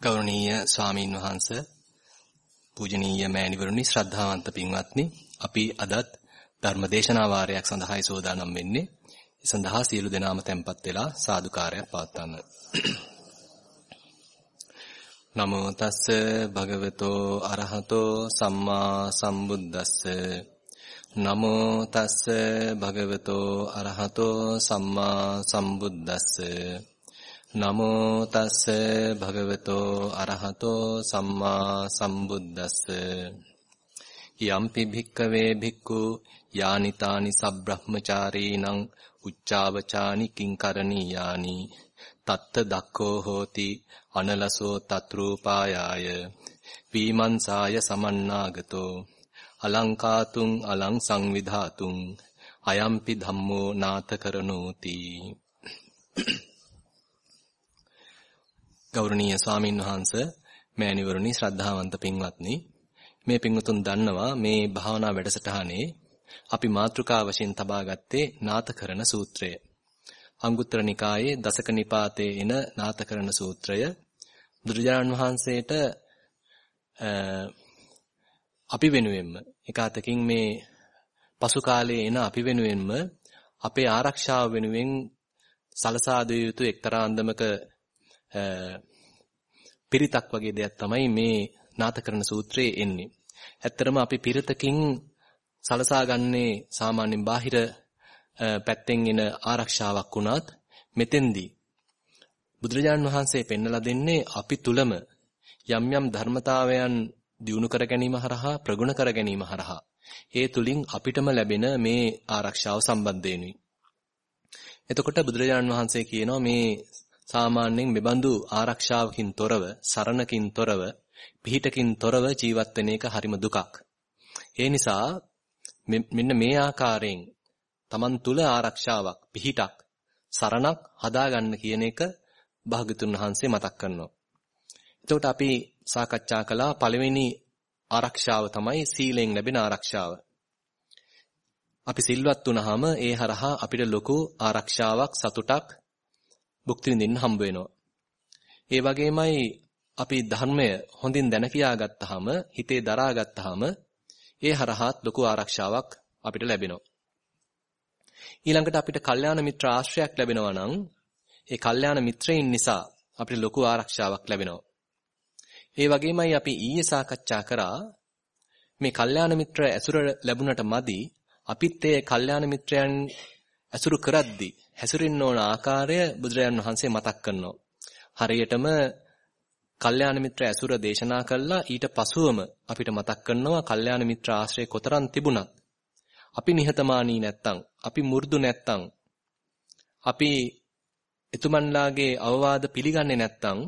ගෞරවනීය ස්වාමීන් වහන්ස පූජනීය මෑණිවරුනි ශ්‍රද්ධාවන්ත පින්වත්නි අපි අදත් ධර්මදේශනා වාරයක් සඳහායි සෝදානම් වෙන්නේ. ඒ සඳහා සියලු දෙනාම tempත් වෙලා සාදුකාරයක් පවත්වන්න. නමෝ තස්ස භගවතෝ අරහතෝ සම්මා සම්බුද්දස්ස. නමෝ තස්ස භගවතෝ අරහතෝ සම්මා සම්බුද්දස්ස. නමෝ තස්ස භගවතෝ අරහතෝ සම්මා සම්බුද්දස්ස. යම්පි භික්කවේ භික්ඛු යානිතානි සබ්‍රහ්මචාරීනං උච්චාවචානි කිංකරණීයානි. තත්ත දක්ඛෝ හෝති අනලසෝ තත්රූපායාය. වීමන්සාය සමන්නාගතෝ. අලංකාතුං අලං සංවිධාතුං. අයම්පි ධම්මෝ නාත කරනෝති ගෞරවනීය ස්වාමින් වහන්සේ මෑණිවරුනි ශ්‍රද්ධාවන්ත පින්වත්නි මේ පින්වතුන් දන්නවා මේ භාවනා වැඩසටහනේ අපි මාතෘකා වශයෙන් තබා ගත්තේ නාථකරණ සූත්‍රය. අංගුත්තර නිකායේ දසක නිපාතයේ එන නාථකරණ සූත්‍රය බුදුරජාණන් වහන්සේට අපි වෙනුවෙන්ම එකාතකින් මේ පසු කාලයේ එන අපි වෙනුවෙන්ම අපේ ආරක්ෂාව වෙනුවෙන් සලසා දිය යුතු එක්තරා අන්දමක පිරිතක් වගේ දෙයක් තමයි මේ නාථකරණ සූත්‍රයේ එන්නේ. ඇත්තරම අපි පිරිතකින් සලසා ගන්නේ සාමාන්‍යයෙන් බාහිර පැත්තෙන් එන ආරක්ෂාවක් වුණත් මෙතෙන්දී බුදුරජාණන් වහන්සේ පෙන්වලා දෙන්නේ අපි තුලම යම් යම් ධර්මතාවයන් දියුණු කර ගැනීම හරහා ප්‍රගුණ කර ගැනීම හරහා ඒ තුලින් අපිටම ලැබෙන මේ ආරක්ෂාව සම්බන්ධයෙන්ුයි. එතකොට බුදුරජාණන් වහන්සේ කියනවා මේ සාමාන්‍යයෙන් මෙබඳු ආරක්ෂාවකින් තොරව, සරණකින් තොරව, පිහිටකින් තොරව ජීවත් වෙන එක හරිම දුකක්. ඒ නිසා මෙන්න මේ ආකාරයෙන් Taman තුල ආරක්ෂාවක්, පිහිටක්, සරණක් හදාගන්න කියන එක භාගතුන් වහන්සේ මතක් කරනවා. එතකොට අපි සාකච්ඡා කළා පළවෙනි ආරක්ෂාව තමයි සීලෙන් ලැබෙන ආරක්ෂාව. අපි සිල්වත් වුණාම ඒ හරහා අපිට ලොකු ආරක්ෂාවක් සතුටක් භුක්ති විඳින්න හම්බ වෙනවා. ඒ වගේමයි අපි ධර්මය හොඳින් දැන කියාගත්තාම හිතේ දරාගත්තාම ඒ හරහාත් ලොකු ආරක්ෂාවක් අපිට ලැබෙනවා. ඊළඟට අපිට කල්යාණ මිත්‍ර ආශ්‍රයයක් ලැබෙනවා නම් ඒ කල්යාණ මිත්‍රයින් නිසා අපිට ලොකු ආරක්ෂාවක් ලැබෙනවා. ඒ වගේමයි අපි ඊයේ සාකච්ඡා කරා මේ කල්යාණ මිත්‍ර ඇසුර ලැබුණට මදි අපිත් ඒ කල්යාණ මිත්‍රයන් ඇසුරු කරද්දී හැසිරෙන්න ඕන ආකාරය බුදුරජාන් වහන්සේ මතක් කරනවා. හරියටම කල්යාණ මිත්‍ර ඇසුර දේශනා කළා ඊට පසුවම අපිට මතක් කරනවා කල්යාණ මිත්‍ර ආශ්‍රය කොතරම් තිබුණත් අපි නිහතමානී නැත්තම් අපි මු르දු නැත්තම් අපි එතුමන්ලාගේ අවවාද පිළිගන්නේ නැත්තම්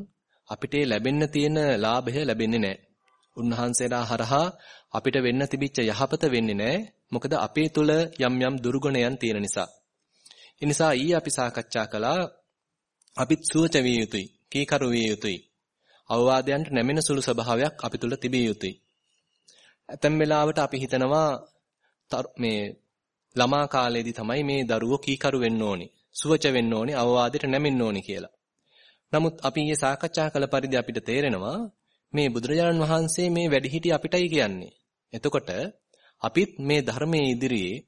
අපිට ලැබෙන්න තියෙන ලාභය ලැබෙන්නේ නැහැ. උන්වහන්සේලා හරහා අපිට වෙන්න තිබිච්ච යහපත වෙන්නේ නැහැ. මොකද අපේ තුල යම් යම් දුර්ගුණයන් තියෙන නිසා. ඒ නිසා ඊ අපි සාකච්ඡා කළා අපිත් සුවච විය යුතුයි, කීකරු විය යුතුයි. අවවාදයන්ට නැමෙන සුළු ස්වභාවයක් අපි තුල තිබිය යුතුයි. ඇතැම් වෙලාවට අපි හිතනවා මේ ළමා කාලේදී තමයි මේ දරුවෝ කීකරු වෙන්න ඕනේ, සුවච වෙන්න ඕනේ, අවවාදයට නැමෙන්න ඕනේ කියලා. නමුත් අපි ඊයේ සාකච්ඡා කළ පරිදි අපිට තේරෙනවා මේ බුදුරජාණන් වහන්සේ මේ වැඩිහිටි අපිටයි කියන්නේ. එතකොට අපිත් මේ ධර්මයේ ඉදිරියේ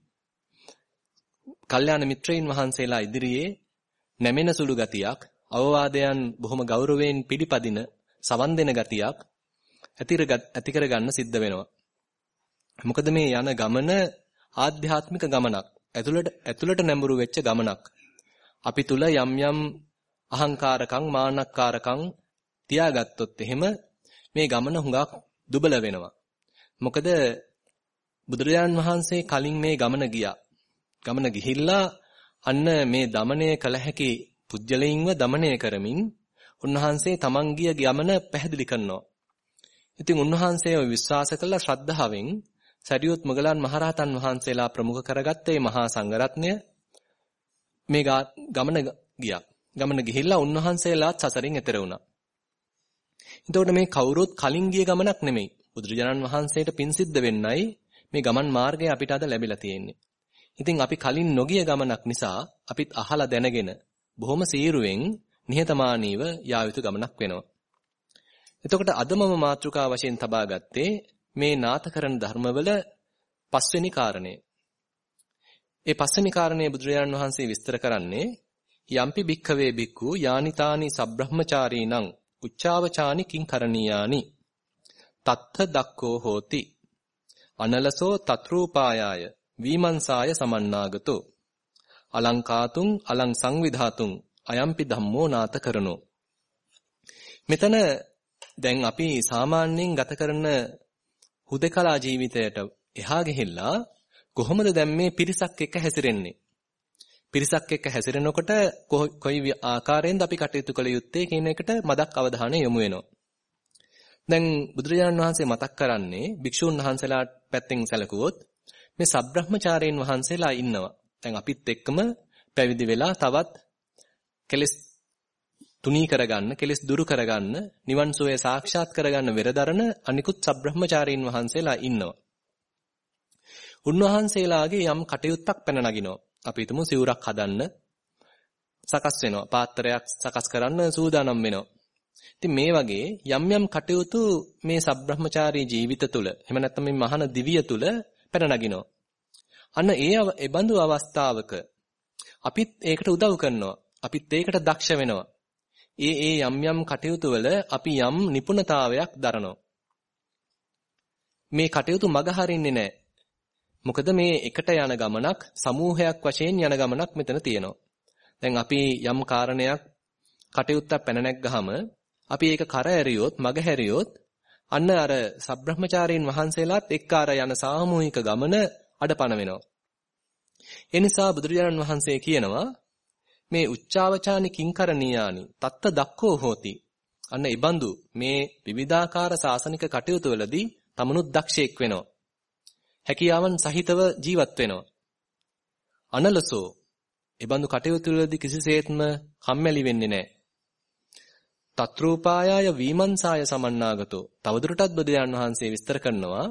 කල්යාණ මිත්‍රයින් වහන්සේලා ඉදිරියේ නැමෙන සුළු ගතියක්, අවවාදයන් බොහොම ගෞරවයෙන් පිළිපදින සවන් දෙන ගතියක් ඇති කරගන්න සිද්ධ වෙනවා. මොකද මේ යන ගමන ආධ්‍යාත්මික ගමනක්. ඇතුළට ඇතුළට නැඹුරු වෙච්ච ගමනක්. අපි තුල යම් යම් අහංකාරකම් මානක්කාරකම් තියාගත්තොත් එහෙම මේ ගමන හුඟක් දුබල වෙනවා. මොකද බුදුරජාන් වහන්සේ කලින් මේ ගමන ගියා. ගමන ගිහිල්ලා අන්න මේ দমনය කළ හැකි පුජ්‍යලයින්ව দমনය කරමින් උන්වහන්සේ තමන් ගිය ගමන පැහැදිලි කරනවා. ඉතින් උන්වහන්සේ විශ්වාස කළ ශ්‍රද්ධාවෙන් සරියොත් මොගලන් මහරහතන් වහන්සේලා ප්‍රමුඛ කරගත්තේ මහා සංඝරත්නය මේ ගමන ගියා. ගමන ගිහිල්ලා උන්වහන්සේලාත් සසරින් එතර වුණා. එතකොට මේ කවුරුත් කලින් ගිය ගමනක් නෙමෙයි. බුදුරජාණන් වහන්සේට පින් සිද්ධ වෙන්නයි මේ ගමන් මාර්ගය අපිට අද ලැබිලා තියෙන්නේ. ඉතින් අපි කලින් නොගිය ගමනක් නිසා අපිත් අහලා දැනගෙන බොහොම සීරුවෙන් නිහතමානීව යා යුතු ගමනක් වෙනවා. එතකොට අද මම මාතෘකා වශයෙන් තබා ගත්තේ මේ නාථකරණ ධර්මවල පස්වෙනි කාරණය. ඒ පස්වෙනි කාරණය බුදුරජාණන් වහන්සේ විස්තර කරන්නේ යම්පි භික්ඛවේ භික්ඛු යානිතානි සබ්‍රහ්මචාරීනං උච්චාවචානි කිං කරණීයානි තත්ත දක්කෝ හෝති අනලසෝ තත්රූපායාය වීමන්සාය සමන්නාගතෝ. අලංකාතුං අලං සංවිධාතුං අයම්පි ධම්මෝ නාත කරනෝ. මෙතන දැන් අපි සාමාන්‍යයෙන් ගත කරන හුදකලා ජීවිතයට එහා ගිහිල්ලා කොහොමද දැන් මේ පිරිසක් එක්ක හැසිරෙන්නේ? පිරිසක් එක්ක හැසිරෙනකොට කොයි ආකාරයෙන්ද අපි කටයුතු කළ යුත්තේ කියන එකට මදක් අවධානය යොමු වෙනවා. දැන් බුදුරජාණන් වහන්සේ මතක් කරන්නේ භික්ෂුන් වහන්සේලා පැත්තෙන් සැලකුවොත් මේ සබ්‍රහ්මචාරයන් වහන්සේලා ඉන්නවා. දැන් අපිත් එක්කම පැවිදි වෙලා තවත් කෙලස් තුනී කරගන්න, කෙලස් දුරු කරගන්න, නිවන් සෝය සාක්ෂාත් කරගන්න වෙරදරන අනිකුත් සබ්‍රහ්මචාරීන් වහන්සේලා ඉන්නවා. උන්වහන්සේලාගේ යම් කටයුත්තක් පැන නගිනවා. අපි හිතමු සිවුරක් හදන්න සකස් වෙනවා. පාත්‍රයක් සකස් කරන්න සූදානම් වෙනවා. ඉතින් මේ වගේ යම් යම් කටයුතු මේ සබ්‍රහ්මචාරී ජීවිත තුළ එහෙම නැත්නම් මේ මහාන දිවිය තුළ පැන නගිනවා. අන්න ඒ ඒ බඳු අවස්ථාවක අපිත් ඒකට උදව් කරනවා. අපිත් ඒකට දක්ෂ වෙනවා. ඒ ඒ යම් යම් කටයුතු වල අපි යම් නිපුණතාවයක් දරනවා. මේ කටයුතු මග හරින්නේ නැහැ. මොකද මේ එකට යන ගමනක් සමූහයක් වශයෙන් යන ගමනක් මෙතන තියෙනවා. දැන් අපි යම් කාරණයක් කටයුත්තක් පැන නැග්ගහම අපි ඒක කර ඇරියොත් මග හැරියොත් අන්න අර සබ්‍රහ්මචාරීන් වහන්සේලාත් එක්ක අර යන සාමූහික ගමන අඩපණ වෙනවා. ඒ නිසා බුදුරජාණන් වහන්සේ කියනවා මේ උච්චාවචානි කිංකරණීයානි තත්ත දක්කෝ හෝති. අන්න ඉබඳු මේ විවිධාකාර සාසනික කටයුතු වලදී තමනුත් දක්ෂයෙක් වෙනවා. හැකියාවන් සහිතව ජීවත් වෙනවා. අනලසෝ ඉබඳු කටයුතු වලදී කිසිසේත්ම කම්මැලි වෙන්නේ නැහැ. තත්‍රූපායාය වීමන්සාය සමන්නාගතෝ. තවදුරටත් බුදුන් වහන්සේ විස්තර කරනවා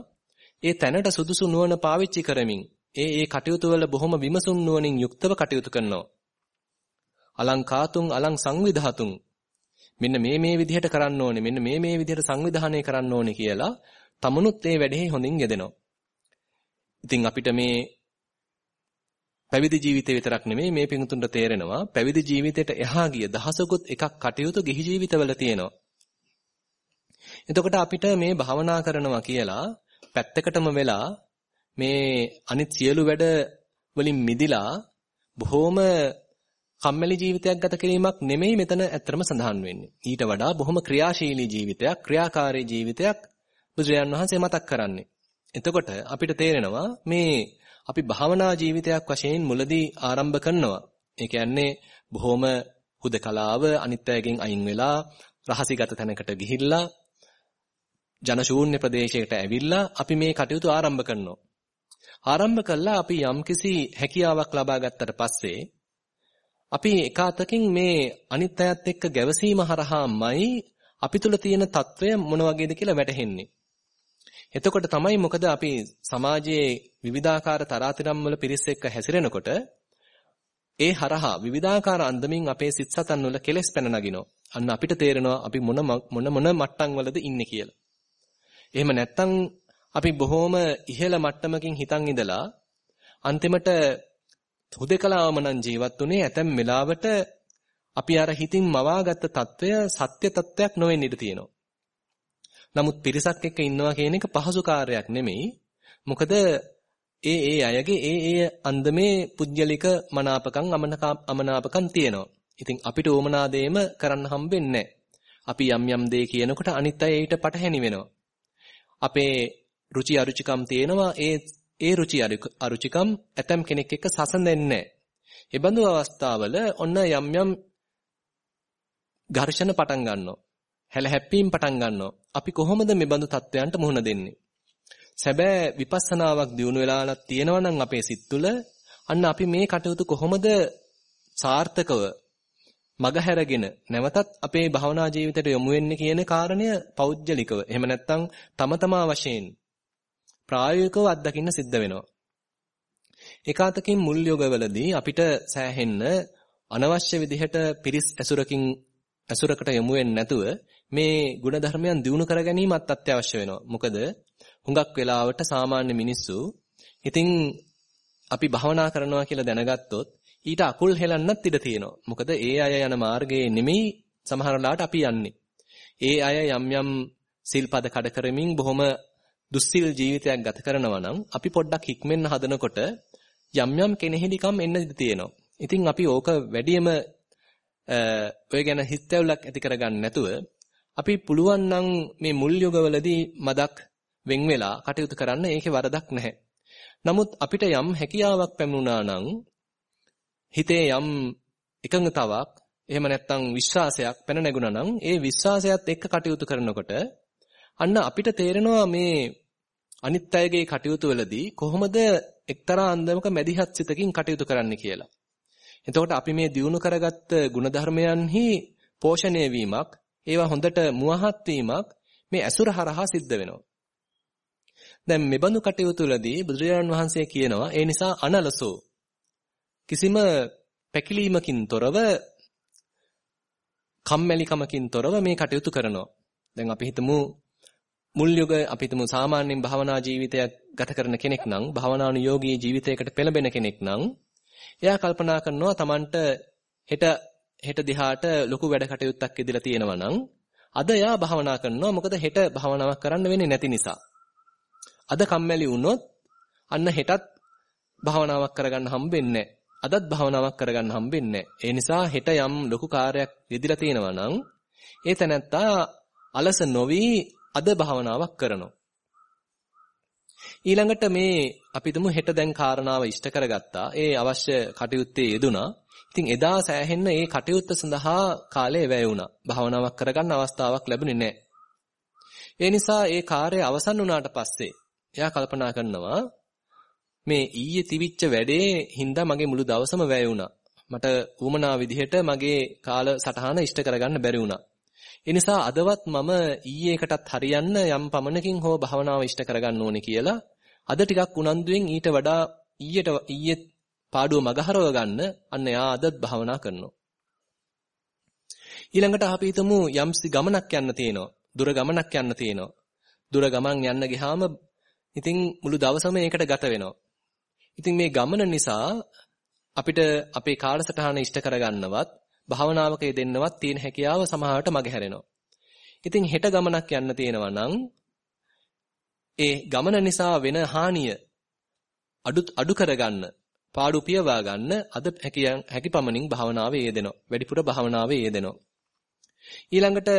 ඒ තැනට සුදුසු නුවණ පාවිච්චි කරමින් ඒ ඒ කටයුතු වල බොහොම විමසුම් නුවණින් යුක්තව කටයුතු කරනවා. අලංකාතුං අලං සංවිධාතුං. මෙන්න මේ මේ විදිහට කරන්න ඕනේ මෙන්න මේ මේ විදිහට සංවිධානය කරන්න ඕනේ කියලා තමනුත් ඒ වැඩේ හොඳින් යෙදෙනවා. ඉතින් අපිට මේ පැවිදි ජීවිතේ විතරක් නෙමෙයි මේ පිඟුතුන්ට තේරෙනවා පැවිදි ජීවිතයට එහා ගිය දහසකුත් එකක් කටයුතු ගිහි ජීවිතවල තියෙනවා. එතකොට අපිට මේ භාවනා කරනවා කියලා පැත්තකටම වෙලා මේ අනිත් සියලු වැඩ වලින් මිදිලා බොහොම කම්මැලි ජීවිතයක් ගත කිරීමක් නෙමෙයි මෙතන ඇත්තටම සඳහන් වෙන්නේ. ඊට වඩා බොහොම ක්‍රියාශීලී ජීවිතයක්, ක්‍රියාකාරී ජීවිතයක් බුදුරජාන් වහන්සේ මතක් කරන්නේ. එතකොට අපිට තේරෙනවා මේ අපි භාවනා ජීවිතයක් වශයෙන් මුලදී ආරම්භ කරනවා. ඒ කියන්නේ බොහොම හුදකලාව අනිත්‍යයෙන් අයින් වෙලා රහසිගත තැනකට ගිහිල්ලා ජන ශූන්‍ය ප්‍රදේශයකට ඇවිල්ලා අපි මේ කටයුතු ආරම්භ කරනවා. ආරම්භ කළා අපි යම්කිසි හැකියාවක් ලබා ගත්තට පස්සේ අපි එකාතකින් මේ අනිත්‍යයත් එක්ක ගැවසීම හරහාමයි අපි තුල තියෙන తত্ত্বය මොන වගේද කියලා වැටහෙන්නේ. එතකොට තමයි මොකද අපි සමාජයේ විවිධාකාර තරාතිරම් වල පිරිස් එක්ක හැසිරෙනකොට ඒ හරහා විවිධාකාර අන්දමින් අපේ සිත් සතන් වල කෙලෙස් පැන නගිනවා. අන්න අපිට තේරෙනවා අපි මොන මොන මොන මට්ටම් වලද ඉන්නේ කියලා. එහෙම නැත්තම් අපි බොහොම ඉහළ මට්ටමකින් හිතන් ඉඳලා අන්තිමට හුදේකලාවම නම් ජීවත් උනේ ඇතැම් වෙලාවට අපි අර හිතින් මවාගත්ත తত্ত্বය සත්‍ය తত্ত্বයක් නොවෙන්න ඉඩ තියෙනවා. නමුත් පිරිසක් එක්ක ඉන්නවා කියන එක පහසු කාර්යයක් නෙමෙයි. මොකද ඒ ඒ අයගේ ඒ ඒ අන්දමේ පුජ්‍යලික මනාපකම් අමනාපකම් තියෙනවා. ඉතින් අපිට ඕමනා දෙයම කරන්න හම්බෙන්නේ අපි යම් යම් දේ කියනකොට අනිත් අය ඊට පටහැනි වෙනවා. අපේ රුචි අරුචිකම් තියෙනවා ඒ ඒ රුචි අරුචිකම් ඇතම් කෙනෙක් එක්ක සසඳෙන්නේ නැහැ. ඒ බඳු අවස්ථාවල ඔන්න යම් යම් ඝර්ෂණ පටන් ගන්නවා. හැලහැප්පීම් පටන් ගන්නවා. අපි කොහොමද මේ බඳු තත්වයන්ට මුහුණ දෙන්නේ? සැබෑ විපස්සනාවක් දියුණු වෙලාලා තියෙනවා නම් අපේ සිත් තුළ අන්න අපි මේ කටයුතු කොහොමද සාර්ථකව මගහැරගෙන නැවතත් අපේ භවනා ජීවිතයට යොමු වෙන්නේ කියන කාරණය පෞද්ගලිකව එහෙම නැත්නම් තම තමා වශයෙන් ප්‍රායෝගිකව අත්දකින්න සිද්ධ වෙනවා. ඒකාතකින් මුල් යෝගවලදී අපිට සෑහෙන්න අනවශ්‍ය විදිහට පිරිස් ඇසුරකින් ඇසුරකට යොමු වෙන්නේ නැතුව මේ ಗುಣධර්මයන් දිනු කර ගැනීමත් අත්‍යවශ්‍ය වෙනවා. මොකද හුඟක් වෙලාවට සාමාන්‍ය මිනිස්සු ඉතින් අපි භවනා කරනවා කියලා දැනගත්තොත් ඊට අකුල් හෙලන්නත් ඉඩ තියෙනවා. මොකද ඒ අය යන මාර්ගයේ නෙමෙයි සමහර වෙලාවට අපි යන්නේ. ඒ අය යම් යම් සිල්පද කඩ කරමින් බොහොම දුස්සීල් ජීවිතයක් ගත කරනවා නම් අපි පොඩ්ඩක් හික්මෙන්න හදනකොට යම් යම් කෙනෙහිලිකම් එන්න ඉඩ තියෙනවා. ඉතින් අපි ඕක වැඩියම ඔය ගැන හිතැවුලක් ඇති කරගන්න නැතුව අපි පුළුවන් නම් මේ මුල් යුගවලදී මදක් වෙන් වෙලා කටයුතු කරන්න ඒකේ වරදක් නැහැ. නමුත් අපිට යම් හැකියාවක් පැමුණා නම් හිතේ යම් එකඟතාවක් එහෙම නැත්නම් විශ්වාසයක් පැන නැගුණා නම් ඒ විශ්වාසයත් එක්ක කටයුතු කරනකොට අන්න අපිට තේරෙනවා මේ අනිත් අයගේ කටයුතු වලදී කොහොමද එක්තරා අන්දමක මැදිහත් සිතකින් කටයුතු කරන්න කියලා. එතකොට අපි මේ දියුණු කරගත්ත ಗುಣධර්මයන්හි පෝෂණය වීමක්, ඒවා හොඳට මුවහත් වීමක් මේ ඇසුර හරහා සිද්ධ වෙනවා. දැන් මෙබඳු කටයුතු වලදී බුදුරජාණන් වහන්සේ කියනවා ඒ නිසා අනලසෝ කිසිම පැකිලීමකින් තොරව කම්මැලිකමකින් තොරව මේ කටයුතු කරනවා. දැන් අපි හිතමු මුල් යුග අපි හිතමු සාමාන්‍යයෙන් භවනා ජීවිතයක් ගත කරන කෙනෙක් නම් භවනානුයෝගී ජීවිතයකට පෙළඹෙන කෙනෙක් නම් එයා කල්පනා කරනවා Tamanට හෙට හෙට දිහාට ලොකු වැඩ කටයුත්තක් ඉදලා තියෙනවා නම් අද එයා භවනා කරනවා මොකද හෙට භවනාවක් කරන්න වෙන්නේ නැති නිසා. අද කම්මැලි වුණොත් අන්න හෙටත් භවනාවක් කරගන්න හම්බෙන්නේ අදත් භවනාවක් කරගන්න හම්බෙන්නේ ඒ නිසා හෙට යම් ලොකු කාර්යයක් යෙදিলা තියෙනවා නම් ඒ තැනත්තා අලස නොවි අද භවනාවක් කරනවා. ඊළඟට මේ අපි තුමු හෙට දැන් කාරණාව ඉෂ්ට කරගත්තා. ඒ අවශ්‍ය කටයුත්තේ යෙදුනා. ඉතින් එදා සෑහෙන්න ඒ කටයුත්ත සඳහා කාලය වැය වුණා. භවනාවක් කරගන්න අවස්ථාවක් ලැබුණේ නැහැ. ඒ නිසා ඒ කාර්යය අවසන් වුණාට පස්සේ එයා කල්පනා කරනවා මේ ඊයේ තිබිච්ච වැඩේ හින්දා මගේ මුළු දවසම වැය වුණා. මට උවමනා විදිහට මගේ කාල සටහන ඉෂ්ට කරගන්න බැරි වුණා. ඒ නිසා අදවත් මම ඊයේ එකටත් හරියන්න යම් පමණකින් හෝ භවනාව ඉෂ්ට කරගන්න ඕනේ කියලා අද ටිකක් උනන්දුවෙන් ඊට වඩා ඊයට ඊයේ පාඩුව මගහරව ගන්න අන්න එයා අදත් භවනා කරනවා. ඊළඟට අපි හිතමු යම්සි ගමනක් යන්න තියෙනවා. දුර ගමනක් යන්න තියෙනවා. දුර ගමන් යන්න ගියාම ඉතින් මුළු දවසම ඒකට ගත වෙනවා. ඉතින් මේ ගමන නිසා අපිට අපේ කාලසටහන ඉෂ්ට කරගන්නවත් භාවනාවක යෙදෙන්නවත් තියෙන හැකියාව සමහරට මගහැරෙනවා. ඉතින් හෙට ගමනක් යන්න තියෙනවා නම් ඒ ගමන නිසා වෙන හානිය අඩු අඩු කරගන්න පාඩු පියවා ගන්න අද හැකි පමණින් භාවනාවේ යෙදෙනවා. වැඩිපුර භාවනාවේ යෙදෙනවා. ඊළඟට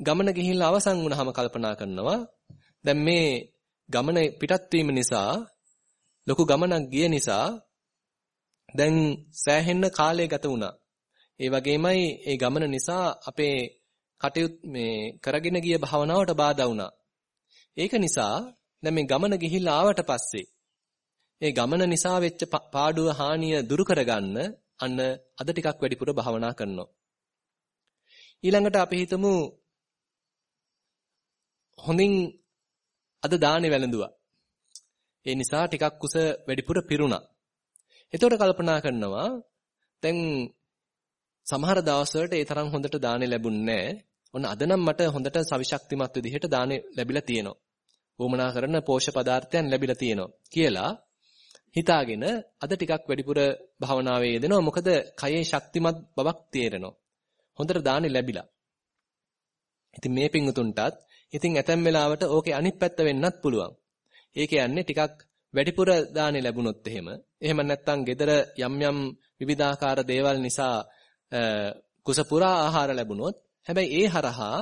ගමන ගිහිල්ලා අවසන් වුණාම කල්පනා කරනවා දැන් මේ ගමන පිටත් නිසා ලොකු ගමනක් ගිය නිසා දැන් සෑහෙන්න කාලය ගත වුණා. ඒ වගේමයි ඒ ගමන නිසා අපේ කටයුත් මේ කරගෙන ගිය භාවනාවට බාධා වුණා. ඒක නිසා දැන් මේ ගමන ගිහිල්ලා ආවට පස්සේ ඒ ගමන නිසා වෙච්ච පාඩුව හානිය දුරු කරගන්න අන්න අද ටිකක් වැඩිපුර භාවනා කරනවා. ඊළඟට අපි හිතමු හොඳින් අද දානේ වැළඳුවා. ඒ නිසා ටිකක් කුස වැඩිපුර පිරුණා. එතකොට කල්පනා කරනවා දැන් සමහර දවස්වලට ඒ තරම් හොඳට දානේ ලැබුණේ නැහැ. ඔන්න අද නම් මට හොඳට සවිශක්තිමත් විදිහට දානේ ලැබිලා තියෙනවා. වොමනා කරන පෝෂ්‍ය පදාර්ථයන් ලැබිලා තියෙනවා කියලා හිතාගෙන අද ටිකක් වැඩිපුර භවනාවේ යෙදෙනවා. මොකද කයේ ශක්තිමත් බවක් තේරෙනවා. හොඳට දානේ ලැබිලා. ඉතින් මේ පිංගුතුන්ටත් ඉතින් ඇතැම් වෙලාවට ඕකේ අනිත් පැත්ත වෙන්නත් පුළුවන්. ඒ කියන්නේ ටිකක් වැඩිපුර දානේ ලැබුණොත් එහෙම එහෙම නැත්නම් gedara යම් යම් විවිධාකාර දේවල් නිසා කුස පුරා ආහාර ලැබුණොත් හැබැයි ඒ හරහා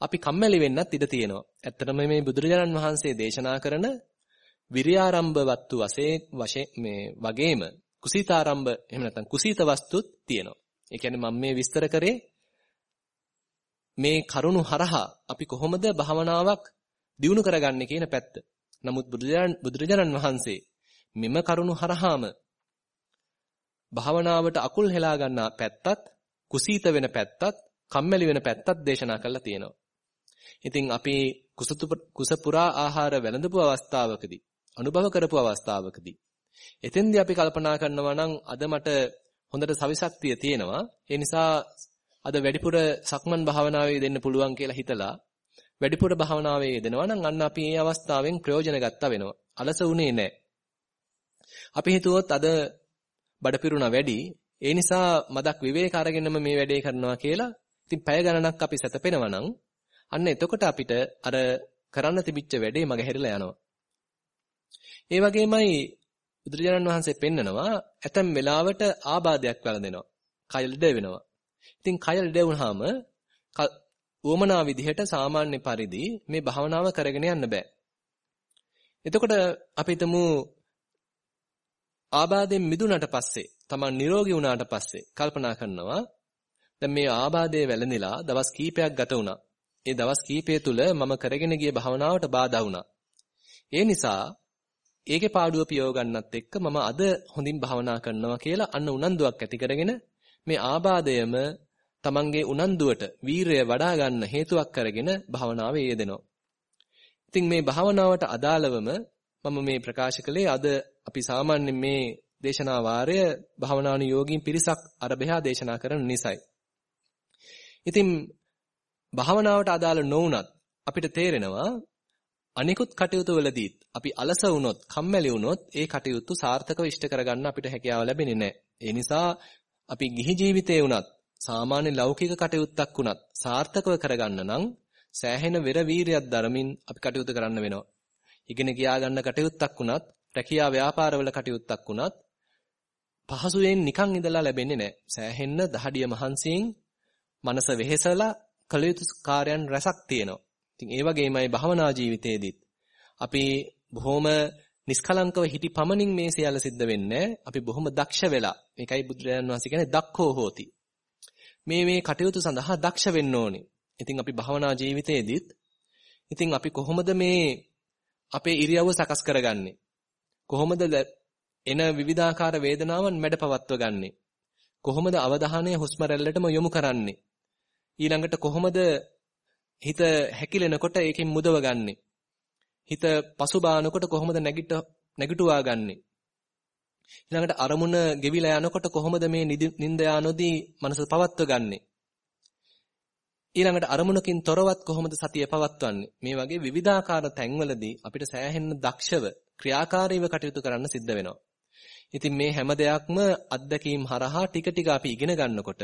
අපි කම්මැලි වෙන්නත් ඉඩ තියෙනවා. ඇත්තටම මේ බුදුරජාණන් වහන්සේ දේශනා කරන විරියාරම්භ වත්තු වශයෙන් වශයෙන් මේ වගේම කුසීතාරම්භ එහෙම නැත්නම් කුසීත වස්තුත් තියෙනවා. ඒ කියන්නේ මම මේ විස්තර කරේ මේ කරුණු හරහා අපි කොහොමද භවනාවක් දියුණු කරගන්නේ කියන පැත්ත. නමුත් බුදුරජාණන් වහන්සේ මෙම කරුණු හරහාම භාවනාවට අකුල් හෙලා ගන්නා පැත්තත් කුසීත වෙන පැත්තත් කම්මැලි වෙන පැත්තත් දේශනා කරලා තියෙනවා. ඉතින් අපි කුස පුරා ආහාර වැළඳපු අවස්ථාවකදී අනුභව කරපු අවස්ථාවකදී එතෙන්දී අපි කල්පනා කරනවා නම් අද මට හොඳට සවිශක්තිය තියෙනවා. ඒ නිසා අද වැඩිපුර සක්මන් භාවනාවේ දෙන්න පුළුවන් කියලා හිතලා වැඩිපුර භාවනාවේ යෙදෙනවා නම් අන්න අපි මේ අවස්ථාවෙන් ප්‍රයෝජන ගත්තා වෙනවා. අලස උනේ නැහැ. අපි හිතුවොත් අද බඩපිරුණා වැඩි. ඒ නිසා මදක් විවේක අරගෙනම මේ වැඩේ කරනවා කියලා. ඉතින් පැය ගණනක් අපි සැතපෙනවා නම් අන්න එතකොට අපිට අර කරන්න තිබිච්ච වැඩේ මගහැරිලා යනවා. ඒ වගේමයි බුදුරජාණන් වහන්සේ පෙන්නනවා ඇතැම් වෙලාවට ආබාධයක් වැළඳෙනවා. කය ලෙඩ වෙනවා. ඉතින් කය ලෙඩ වුණාම උවමනා විදිහට සාමාන්‍ය පරිදි මේ භාවනාව කරගෙන යන්න බෑ. එතකොට අපි හිතමු ආබාධයෙන් මිදුණට පස්සේ තමන් නිරෝගී වුණාට පස්සේ කල්පනා කරනවා දැන් මේ ආබාධය වැළඳිලා දවස් කීපයක් ගත වුණා. ඒ දවස් කීපය තුල මම කරගෙන ගිය භාවනාවට බාධා වුණා. ඒ නිසා ඒකේ පාඩුව පියව ගන්නත් එක්ක මම අද හොඳින් භාවනා කරනවා කියලා අන්න උනන්දුවක් ඇති කරගෙන මේ ආබාධයම තමන්ගේ උනන්දුවට වීරය වඩා ගන්න හේතුවක් කරගෙන භාවනාවේ යෙදෙනවා. ඉතින් මේ භාවනාවට අදාළවම මම මේ ප්‍රකාශ කළේ අද අපි සාමාන්‍යයෙන් මේ දේශනා වාරය භාවනානුයෝගීන් පිරිසක් අරබයා දේශනා කරන නිසයි. ඉතින් භාවනාවට අදාළ නොවුනත් අපිට තේරෙනවා අනිකුත් කටයුතු වලදීත් අපි අලස වුණොත්, කම්මැලි වුණොත් ඒ කටයුතු සාර්ථකව ඉෂ්ට කරගන්න අපිට හැකියාව ලැබෙන්නේ නැහැ. ඒ නිසා අපි ගිහි ජීවිතේ වුණත්, සාමාන්‍ය ලෞකික කටයුත්තක් වුණත් සාර්ථකව කරගන්න නම් සෑහෙන වෙර වීරියක් දරමින් අපි කටයුතු කරන්න වෙනවා. ඉගෙන ගියා ගන්න කටයුත්තක් වුණත්, රැකියා ව්‍යාපාරවල කටයුත්තක් වුණත් පහසුවෙන් නිකන් ඉඳලා ලැබෙන්නේ නැහැ. සෑහෙන්න දහඩිය මහන්සියෙන් මනස වෙහෙසලා කළ යුතු කාර්යයන් රැසක් තියෙනවා. ඉතින් ඒ වගේමයි භවනා ජීවිතයේදීත්. අපි බොහොම නිස්කලංකව හිටි පමණින් මේ සියල්ල සිද්ධ වෙන්නේ අපි බොහොම දක්ෂ වෙලා. මේකයි බුදුරජාණන් වහන්සේ කියන්නේ දක්ඛෝ හෝති. මේ මේ කටයුතු සඳහා දක්ෂ වෙන්න ඕනේ. ඉතින් අපි භවනා ජීවිතයේදීත් ඉතින් අපි කොහොමද මේ අපේ ඉරියව්ව සකස් කරගන්නේ? කොහොමද එන විවිධාකාර වේදනාවන් මැඩපවත්ව ගන්නෙ කොහොමද අවධානය හුස්ම රැල්ලටම යොමු කරන්නේ? ඊළඟට කොහොමද හිත හැකිලෙනකොට ඒකෙන් මුදව ගන්නෙ. හිත පසුබානකොට කොහොමද නැගිට නැගිටුවා ගන්නෙ. ඊළඟට අරමුණ ගෙවිලා යනකොට කොහොමද මේ නිින්ද යානොදී මනස පවත්ව ගන්නෙ. ඊළඟට අරමුණකින් තොරවත් කොහොමද සතිය පවත්වන්නේ මේ වගේ විවිධාකාර තැන්වලදී අපිට සෑහෙන්න දක්ෂව ක්‍රියාකාරීව කටයුතු කරන්න සිද්ධ වෙනවා. ඉතින් මේ හැම දෙයක්ම අත්දැකීම් හරහා ටික ටික අපි ඉගෙන ගන්නකොට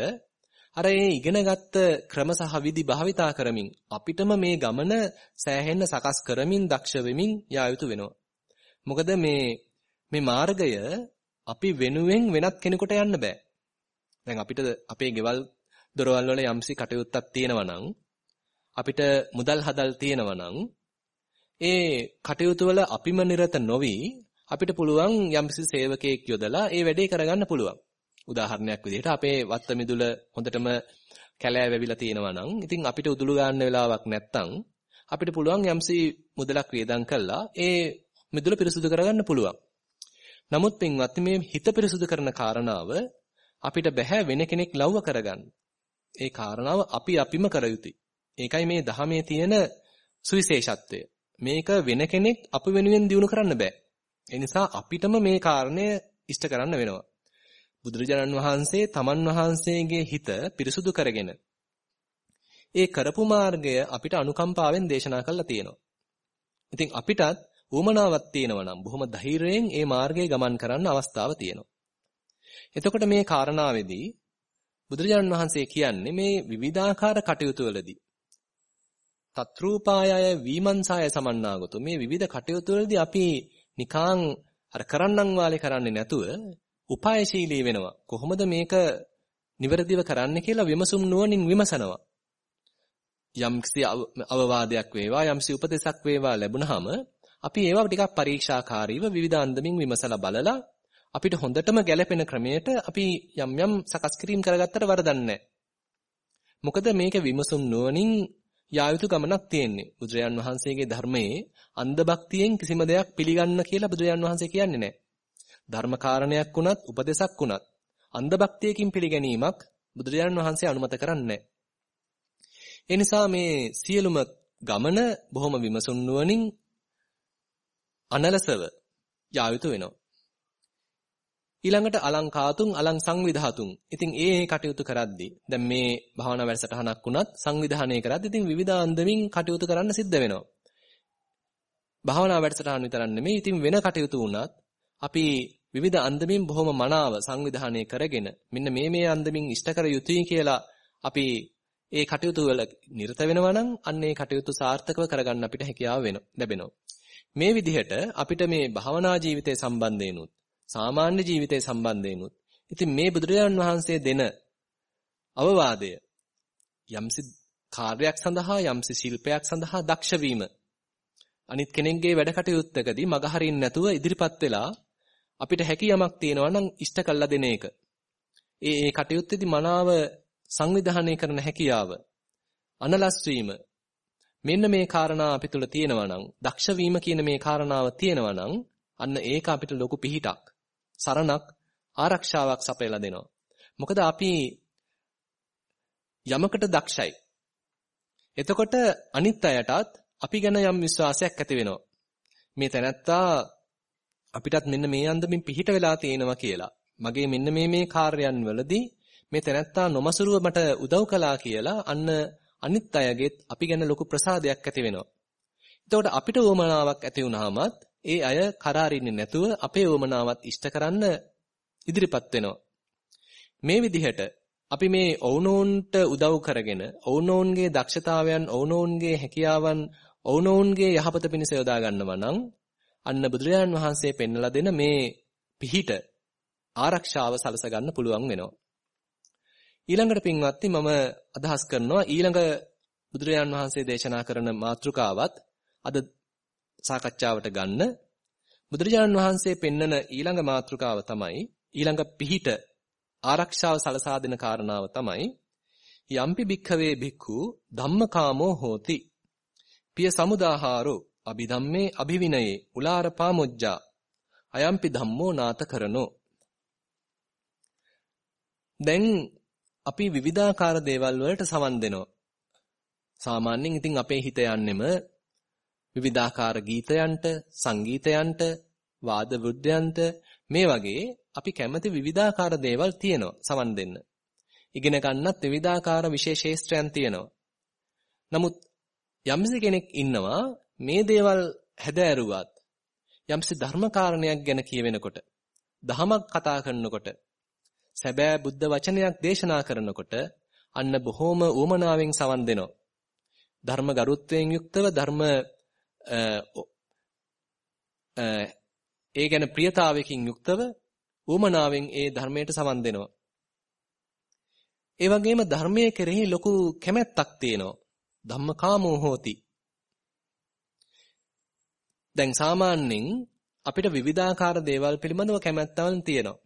අර ඒ ඉගෙනගත්ත ක්‍රම සහ විදි භාවිතා කරමින් අපිටම මේ ගමන සෑහෙන්න සකස් කරමින් දක්ෂ වෙමින් යා යුතු වෙනවා. මොකද මේ මේ මාර්ගය අපි වෙනුවෙන් වෙනත් කෙනෙකුට යන්න බෑ. දැන් අපිට අපේ ගෙවල් දොරවල් වල යම්සි කටයුත්තක් තියෙනවා නම් අපිට මුදල් හදල් තියෙනවා නම් ඒ කටයුතු වල අපිම නිරත නොවි අපිට පුළුවන් යම්සි සේවකයෙක් යොදලා ඒ වැඩේ කරගන්න පුළුවන්. උදාහරණයක් විදිහට අපේ වත්ත මිදුල හොඳටම කැලෑ වැවිලා තියෙනවා නම් ඉතින් අපිට උදුළු ගන්න වෙලාවක් නැත්තම් අපිට පුළුවන් යම්සි මුදලක් වේදම් කළා ඒ මිදුල පිරිසුදු කරගන්න පුළුවන්. නමුත් පින්වත් මේ හිත පිරිසුදු කරන කාරණාව අපිට බෑ වෙන කෙනෙක් ලව්ව කරගන්න. ඒ කාරණාව අපි අපිම කර යුතුයි. ඒකයි මේ ධහමේ තියෙන සුවිශේෂත්වය. මේක වෙන කෙනෙක් අප වෙනුවෙන් දිනු කරන්න බෑ. ඒ නිසා අපිටම මේ කාරණය ඉෂ්ට කරන්න වෙනවා. බුදුරජාණන් වහන්සේ තමන් වහන්සේගේ හිත පිරිසුදු කරගෙන ඒ කරපු මාර්ගය අපිට අනුකම්පාවෙන් දේශනා කරලා තියෙනවා. ඉතින් අපිටත් උවමනාවක් තියෙනවා නම් බොහොම ධෛර්යයෙන් ඒ මාර්ගයේ ගමන් කරන්න අවස්ථාව තියෙනවා. එතකොට මේ කාරණාවේදී බුදුරජාණන් වහන්සේ කියන්නේ මේ විවිධාකාර කටයුතු වලදී තත්රූපායය විමංසාය සමන්නාගතු මේ විවිධ කටයුතු වලදී අපි නිකං අර කරන්නම් වාලේ කරන්නේ නැතුව උපායශීලී වෙනවා. කොහොමද මේක නිවැරදිව කරන්න කියලා විමසුම් නුවණින් විමසනවා. යම්කිසි අවවාදයක් වේවා යම්සි උපදේශක් වේවා ලැබුණාම අපි ඒවා ටිකක් පරීක්ෂාකාරීව විවිධ අන්දමින් විමසලා බලලා අපිට හොඳටම ගැළපෙන ක්‍රමයට අපි යම් යම් සකස් කිරීම කරගත්තට වරදන්නේ මොකද මේක විමසුම් නුවණින් යා යුතු ගමනක් තියෙන්නේ. බුදුරජාන් වහන්සේගේ ධර්මයේ අන්ධ භක්තියෙන් කිසිම දෙයක් පිළිගන්න කියලා බුදුරජාන් වහන්සේ කියන්නේ නැහැ. ධර්ම කාරණයක් වුණත් උපදේශක් වුණත් අන්ධ භක්තියකින් පිළිගැනීමක් බුදුරජාණන් වහන්සේ අනුමත කරන්නේ ඒ නිසා මේ සියලුම ගමන බොහොම විමසුම් නුවණින් අනලසව යා යුතු වෙනවා. ඊළඟට අලංකාතුන් අලං සංවිධාතුන්. ඉතින් ඒ ඒ කටයුතු කරද්දී දැන් මේ භාවනා වැඩසටහනක් වුණත් සංවිධානය කරද්දී ඉතින් විවිධ අන්දමින් කටයුතු කරන්න සිද්ධ වෙනවා. භාවනා වැඩසටහන විතරක් නෙමෙයි ඉතින් වෙන කටයුතු වුණත් අපි විවිධ අන්දමින් බොහොම මනාව සංවිධානය කරගෙන මෙන්න මේ මේ අන්දමින් ඉෂ්ට කර යුතුයි කියලා අපි ඒ කටයුතු වල නිරත වෙනවා නම් අන්න ඒ කටයුතු සාර්ථකව කරගන්න අපිට හැකියාව වෙනවා මේ විදිහට අපිට මේ භාවනා ජීවිතය සම්බන්ධයෙන්ුත් සාමාන්‍ය ජීවිතය සම්බන්ධයෙන්ුත් ඉතින් මේ බුදුරජාන් වහන්සේ දෙන අවවාදය යම්සි කාර්යයක් සඳහා යම්සි ශිල්පයක් සඳහා දක්ෂ වීම. අනිත් කෙනෙක්ගේ වැඩ කටයුත්තකදී මග හරින්න නැතුව ඉදිරිපත් වෙලා අපිට හැකි යමක් තියෙනවා නම් ඉෂ්ට කළා දෙන එක. ඒ ඒ කටයුත්තේදී මනාව සංවිධානය කරන හැකියාව අනලස් වීම මෙන්න මේ කාරණා අපි තුල තියෙනවා නම් දක්ෂ වීම කියන මේ කාරණාව තියෙනවා නම් අන්න ඒක අපිට ලොකු පිහිටක් සරණක් ආරක්ෂාවක් සපයලා දෙනවා. මොකද අපි යමකට දක්ෂයි. එතකොට අනිත් අයටත් අපි ගැන යම් විශ්වාසයක් ඇති වෙනවා. මේ තැනැත්තා අපිටත් මෙන්න මේ අන්දමින් පිහිට වෙලා තියෙනවා කියලා. මගේ මෙන්න මේ මේ කාර්යයන් වලදී මේ තැනැත්තා නොමසුරුව මට උදව් කළා කියලා අන්න අනිත් අයගෙත් අපි ගැන ලොකු ප්‍රසාදයක් ඇති වෙනවා. එතකොට අපිට උවමනාවක් ඇති වුනහමත් ඒ අය කරාරින්නේ නැතුව අපේ උවමනාවත් ඉෂ්ට කරන්න ඉදිරිපත් වෙනවා. මේ විදිහට අපි මේ ඔවුනෝන්ට උදව් කරගෙන ඔවුනෝන්ගේ දක්ෂතාවයන් ඔවුනෝන්ගේ හැකියාවන් ඔවුනෝන්ගේ යහපත පිණිස යොදා ගන්නවා නම් අන්න බුදුරජාන් වහන්සේ පෙන්වලා දෙන මේ පිහිට ආරක්ෂාව සලස ගන්න පුළුවන් වෙනවා. ඊළඟට පින්වත්නි මම අදහස් කරනවා ඊළඟ බුදුරජාන් වහන්සේ දේශනා කරන මාතෘකාවත් අද සාකච්ඡාවට ගන්න බුදුරජාන් වහන්සේ පෙන්නන ඊළඟ මාතෘකාව තමයි ඊළඟ පිහිට ආරක්ෂාව සලසා දෙන කාරණාව තමයි යම්පි භික්ඛවේ භික්ඛු ධම්මකාමෝ හෝති පිය සමුදාහාරෝ අභිධම්මේ අභිවිනයේ උලාර පාමොජ්ජා අයම්පි ධම්මෝ නාත කරනෝ දැන් අපි විවිධාකාර දේවල් වලට සවන් දෙනවා සාමාන්‍යයෙන් ඉතින් අපේ හිත යන්නෙම විවිධාකාර ගීතයන්ට සංගීතයන්ට වාද වෘද්ධයන්ට මේ වගේ අපි කැමති විවිධාකාර දේවල් තියෙනවා සවන් දෙන්න. ඉගෙන ගන්නත් විවිධාකාර විශේෂේෂ්ත්‍රයන් තියෙනවා. නමුත් යම්සි කෙනෙක් ඉන්නවා මේ දේවල් හැදෑරුවත් යම්සි ධර්මකාරණයක් ගැන කියවෙනකොට දහමක් කතා කරනකොට සැබෑ බුද්ධ වචනයක් දේශනා කරනකොට අන්න බොහෝම උවමනාවෙන් සවන් දෙනවා. ධර්ම ගරුත්වයෙන් යුක්තව ධර්ම ඒ ගැන ප්‍රියතාවයකින් යුක්තව උවමනාවෙන් ඒ ධර්මයට සවන් දෙනවා. ඒ වගේම ධර්මයේ කෙරෙහි ලොකු කැමැත්තක් තියෙනවා. ධම්මකාමෝ හෝති. දැන් සාමාන්‍යයෙන් අපිට විවිධාකාර දේවල් පිළිබඳව කැමැත්තවන් තියෙනවා.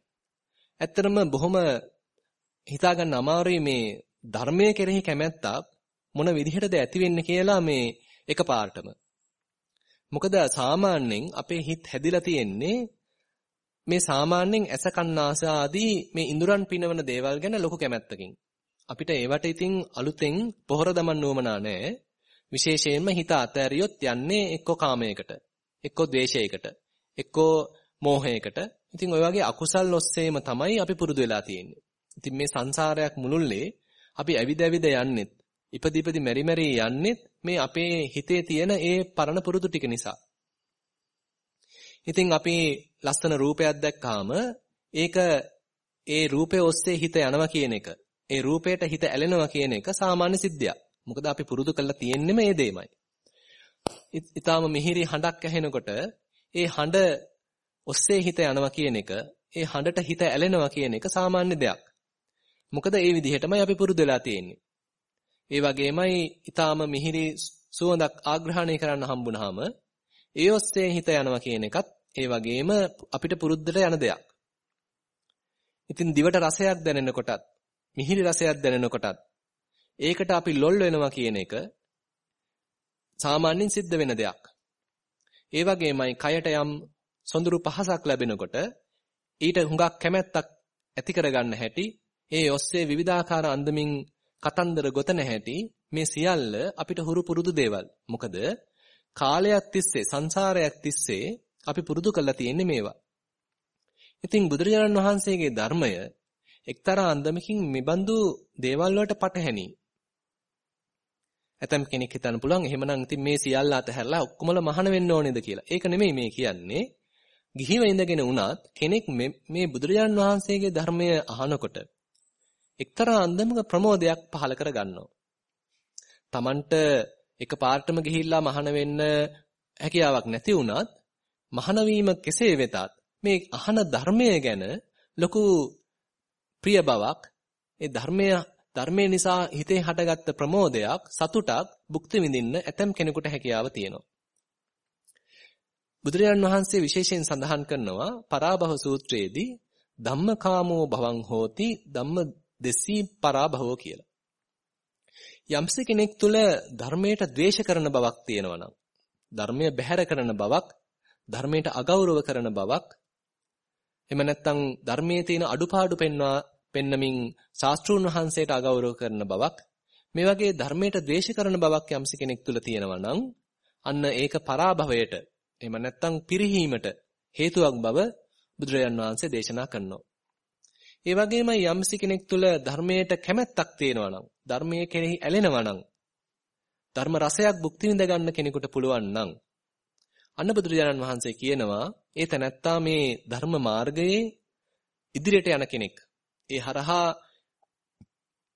ඇත්තටම බොහොම හිතා ගන්න අමාරුයි මේ ධර්මයේ කෙරෙහි කැමැත්තක් මොන විදිහටද ඇති වෙන්නේ කියලා මේ එකපාරටම. මොකද සාමාන්‍යයෙන් අපේ හිත හැදිලා තියෙන්නේ මේ සාමාන්‍යයෙන් ඇස කන්නාස ආදී මේ ඉඳුරන් පිනවන දේවල් ගැන ලොකු කැමැත්තකින්. අපිට ඒවට ඉතින් අලුතෙන් පොහොර දමන්න උවමනා නැහැ. විශේෂයෙන්ම හිත අතෑරියොත් යන්නේ එක්ක කාමයකට, එක්ක ද්වේෂයකට, එක්ක මෝහයකට. ඉතින් ওই වගේ අකුසල් ඔස්සේම තමයි අපි පුරුදු වෙලා තියෙන්නේ. ඉතින් මේ සංසාරයක් මුළුල්ලේ අපි ඇවිද ඇවිද යන්නෙත් ඉපදි ඉපදි මෙරි මෙරි යන්නෙත් මේ අපේ හිතේ තියෙන ඒ පරණ පුරුදු ටික නිසා. ඉතින් අපි ලස්සන රූපයක් දැක්කාම ඒක ඒ රූපේ ඔස්සේ හිත යනවා කියන එක. ඒ රූපයට හිත ඇලෙනවා කියන එක සාමාන්‍ය සිද්ධියක්. මොකද අපි පුරුදු කරලා තියෙන්නේ මේ දෙයමයි. ඊටාම මිහිරි හඬක් ඇහෙනකොට ඒ හඬ ඔස්සේ හිත යනවා කියන එක, ඒ හඬට හිත ඇලෙනවා කියන එක සාමාන්‍ය දෙයක්. මොකද ඒ විදිහටමයි අපි පුරුදු වෙලා තියෙන්නේ. ඒ වගේමයි ඊටාම මිහිරි සුවඳක් ආග්‍රහණය කරන්න හම්බුනහම ඒ ඔස්සේ හිත යනවා කියන එකත් ඒ වගේම අපිට පුරුද්දට යන දෙයක්. ඉතින් දිවට රසයක් දැනෙනකොටත් මිහිරි රසයක් දැනෙනකොටත් ඒකට අපි ලොල් වෙනවා කියන එක සාමාන්‍යයෙන් සිද්ධ වෙන දෙයක්. ඒ වගේමයි කයට යම් සොඳුරු පහසක් ලැබෙනකොට ඊට හුඟක් කැමැත්තක් ඇති කරගන්න හැටි ඒ ඔස්සේ විවිධාකාර අන්දමින් කතන්දර ගොතන හැටි මේ සියල්ල අපිට හුරු පුරුදු දේවල්. මොකද කාලයක් තිස්සේ සංසාරයක් තිස්සේ අපි පුරුදු කරලා තියෙන්නේ මේවා. ඉතින් බුදුරජාණන් වහන්සේගේ ධර්මය එක්තරා අන්දමකින් මෙබඳු දේවල් වලට පටහැනි. ඇතම් කෙනෙක් හිතන්න පුළුවන් එහෙමනම් ඉතින් මේ සියල්ල අතහැරලා ඔක්කොමල මහාන වෙන්න ඕනේද කියලා. ඒක නෙමෙයි මේ කියන්නේ. ගිහිව ඉඳගෙන වුණත් කෙනෙක් මේ බුදුරජාන් වහන්සේගේ ධර්මය අහනකොට එක්තරා අන්දමක ප්‍රමෝදයක් පහල කර ගන්නවා. Tamanට එක පාර්ටම ගිහිල්ලා මහාන වෙන්න හැකියාවක් නැති වුණත් මහාන වීම කෙසේ වෙතත් මේ අහන ධර්මය ගැන ලොකු ප්‍රිය බවක් ඒ ධර්මය ධර්මයේ නිසා හිතේ හටගත්ත ප්‍රමෝදයක් සතුටක් භුක්ති විඳින්න ඇතම් කෙනෙකුට හැකියාව තියෙනවා. බුදුරජාණන් වහන්සේ විශේෂයෙන් සඳහන් කරනවා පරාභව සූත්‍රයේදී ධම්මකාමෝ භවං හෝති ධම්ම දෙසී පරාභවෝ කියලා. යම්සි කෙනෙක් තුල ධර්මයට ද්වේෂ කරන බවක් තියෙනවා නම් ධර්මය බැහැර කරන බවක් ධර්මයට අගෞරව කරන බවක් එහෙම නැත්නම් ධර්මයේ තියෙන අඩුපාඩු පෙන්වා පෙන්නමින් ශාස්ත්‍රූන් වහන්සේට අගෞරව කරන බවක් මේ වගේ ධර්මයට ද්වේෂ කරන බවක් යම්සි කෙනෙක් තුල තියෙනවා නම් අන්න ඒක පරාභවයට එහෙම නැත්නම් පිරිහීමට හේතුවක් බව බුදුරජාන් වහන්සේ දේශනා කරනවා. ඒ වගේම යම්සි කෙනෙක් තුල ධර්මයට කැමැත්තක් තියෙනවා නම් ධර්මයේ කෙරෙහි ඇලෙනවා නම් ධර්ම රසයක් භුක්ති විඳ ගන්න කෙනෙකුට පුළුවන් නම් අන්න බුදුරජාණන් වහන්සේ කියනවා ඒ තැනැත්තා මේ ධර්ම මාර්ගයේ ඉදිරියට යන කෙනෙක්. ඒ හරහා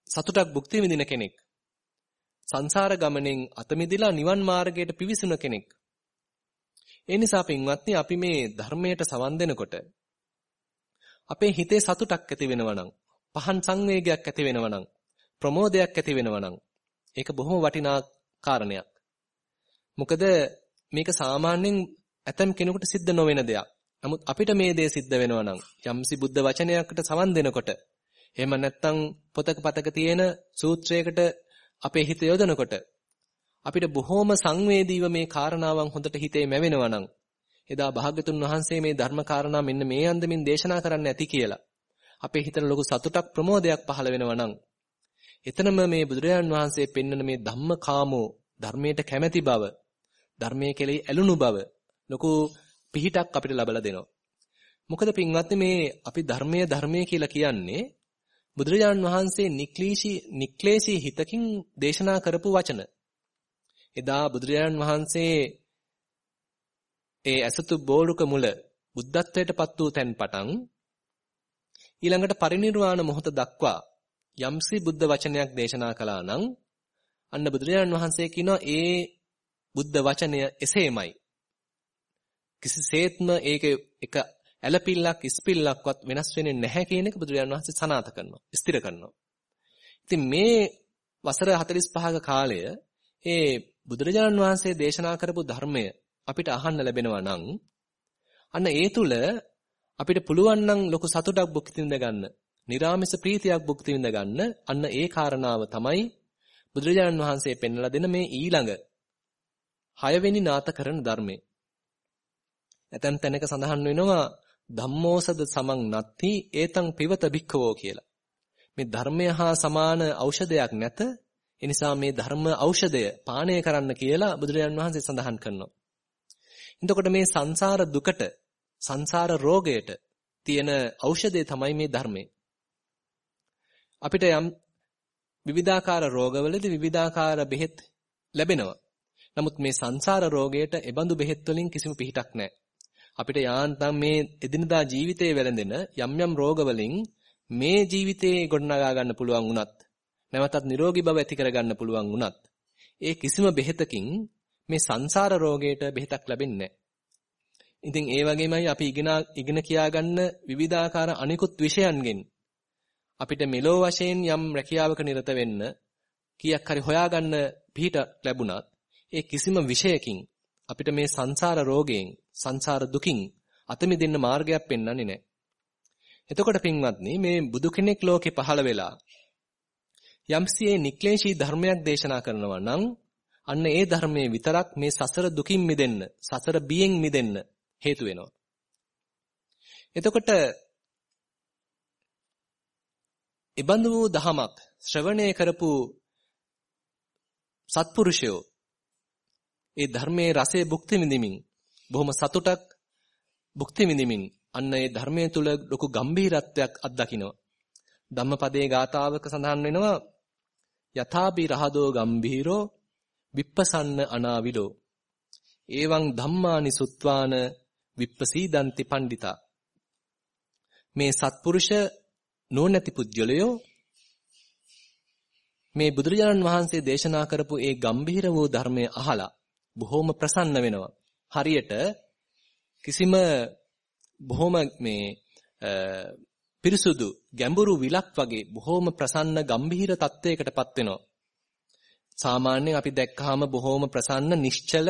සතුටක් භුක්ති විඳින කෙනෙක්. සංසාර ගමනෙන් අත මිදලා නිවන් මාර්ගයට පිවිසුන කෙනෙක්. ඒ නිසා පින්වත්නි අපි මේ ධර්මයට සවන් දෙනකොට අපේ හිතේ සතුටක් ඇති වෙනවා නම් පහන් සංවේගයක් ඇති වෙනවා නම් ප්‍රමෝදයක් ඇති වෙනවා නම් ඒක බොහොම වටිනා කාරණයක්. මොකද මේක සාමාන්‍යයෙන් ඇතම් කෙනෙකුට සිද්ධ නොවන දෙයක්. නමුත් අපිට මේ දේ සිද්ධ වෙනවා නම් යම්සි බුද්ධ වචනයකට සවන් දෙනකොට එහෙම නැත්නම් පොතක පතක තියෙන සූත්‍රයකට අපේ හිත යොදනකොට අපිට බොහොම සංවේදීව මේ කාරණාවන් හොඳට හිතේ මැවෙනවා නම් එදා භාග්‍යතුන් වහන්සේ මේ ධර්ම කාරණා මෙන්න මේ අන්දමින් දේශනා කරන්න ඇති කියලා අපේ හිතට ලොකු සතුටක් ප්‍රමෝදයක් පහළ වෙනවා නම් එතනම මේ බුදුරජාන් වහන්සේ පෙන්වන මේ ධම්මකාමෝ ධර්මයට කැමැති බව ධර්මයේ කෙලෙහි ඇලුණු බව ලොකු පිහිටක් අපිට ලබලා දෙනවා. මොකද පින්වත්නි මේ අපි ධර්මයේ ධර්මයේ කියලා කියන්නේ බුදුරජාන් වහන්සේ නික්ලීෂී නික්ලේශී හිතකින් දේශනා කරපු වචන. එදා බුදුරජාණන් වහන්සේ ඒ ඇසතු බෝරුක මුල බුද්ධත්වයට පත් වූ තැන් පටන් ඊළඟට පරිණිරවාණ මොහොත දක්වා යම්සි බුද්ධ වචනයක් දේශනා කළා නම් අන්න බුදුරජාණන් වහන්සේ කියනවා ඒ බුද්ධ වචනය එසේමයි කිසිසේත්ම ඒක එක ඇලපිල්ලක් ඉස්පිල්ලක්වත් වෙනස් වෙන්නේ නැහැ කියන එක බුදුරජාණන් වහන්සේ සනාථ කරනවා ස්ථිර කරනවා. ඉතින් මේ වසර 45ක කාලය ඒ බුදුරජාණන් වහන්සේ දේශනා කරපු ධර්මය අපිට අහන්න ලැබෙනවා නම් අන්න ඒ තුල අපිට පුළුවන් නම් ලොකු සතුටක් භුක්ති විඳ ගන්න, නිරාමිස ප්‍රීතියක් භුක්ති විඳ ගන්න අන්න ඒ කාරණාව තමයි බුදුරජාණන් වහන්සේ පෙන්වලා දෙන මේ ඊළඟ 6 වෙනි නාථකරණ ධර්මයේ ඇතැම් තැනක සඳහන් වෙනවා ධම්මෝසද සමං නත්ති ඒතං පිවත භික්ඛවෝ කියලා. මේ ධර්මය හා සමාන ඖෂධයක් නැත ඒ නිසා මේ ධර්ම ඖෂධය පානය කරන්න කියලා බුදුරජාන් වහන්සේ සඳහන් කරනවා. එතකොට මේ සංසාර දුකට සංසාර රෝගයට තියෙන ඖෂධය තමයි මේ ධර්මය. අපිට යම් විවිධාකාර රෝගවලදී විවිධාකාර බෙහෙත් ලැබෙනවා. නමුත් මේ සංසාර රෝගයට එබඳු බෙහෙත් වලින් කිසිම පිහිටක් නැහැ. අපිට යාන්තම් මේ එදිනදා ජීවිතයේ වැළඳෙන යම් යම් රෝගවලින් මේ ජීවිතේ ගොඩනගා ගන්න පුළුවන් වුණත් නැවතත් නිරෝගී බව ඇති කරගන්න පුළුවන් වුණත් ඒ කිසිම බෙහෙතකින් මේ සංසාර රෝගයට බෙහෙතක් ලැබෙන්නේ ඉතින් ඒ වගේමයි අපි ඉගෙන ඉගෙන කියාගන්න විවිධාකාර අනිකුත් විෂයන්ගෙන් අපිට මෙලෝ වශයෙන් යම් රැකියාවක නිරත වෙන්න කීයක් හරි හොයාගන්න පිහිට ලැබුණත් ඒ කිසිම විෂයකින් අපිට මේ සංසාර රෝගයෙන් සංසාර දුකින් අත මිදෙන්න මාර්ගයක් පෙන්වන්නේ නැහැ. එතකොට පින්වත්නි මේ බුදු කෙනෙක් ලෝකේ පහළ වෙලා යම්සියේ නික්ලේශී ධර්මයක් දේශනා කරනවා නම් අන්න ඒ ධර්මයේ විතරක් මේ සසර දුකින් මිදෙන්න, සසර බියෙන් මිදෙන්න හේතු වෙනවා. එතකොට ඉබඳු වූ දහමක් ශ්‍රවණය කරපු සත්පුරුෂයෝ ඒ ධර්මයේ රසයේ භුක්ති විඳිමින් බොහොම සතුටක් භුක්ති විඳිමින් අන්න ඒ ධර්මයේ තුල ලොකු ගම්භීරත්වයක් අත්දකිනවා. ධම්මපදයේ ගාතාවක සඳහන් වෙනවා යථාපි රහදෝ ගම්භීරෝ විප්පසන්න අනාවිලෝ එවං ධම්මානි සුත්වාන විප්පසීදන්ති පණ්ඩිතා මේ සත්පුරුෂ නොනැති පුජ්‍යලයෝ මේ බුදුරජාණන් වහන්සේ දේශනා කරපු ඒ ගම්භීර වූ ධර්මය අහලා බොහොම ප්‍රසන්න වෙනවා. හරියට කිසිම බොහොම මේ පිරිසුදු ගැඹුරු විලක් වගේ බොහොම ප්‍රසන්න ගම්භීර තත්වයකටපත් වෙනවා. සාමාන්‍යයෙන් අපි දැක්කහම බොහොම ප්‍රසන්න නිශ්චල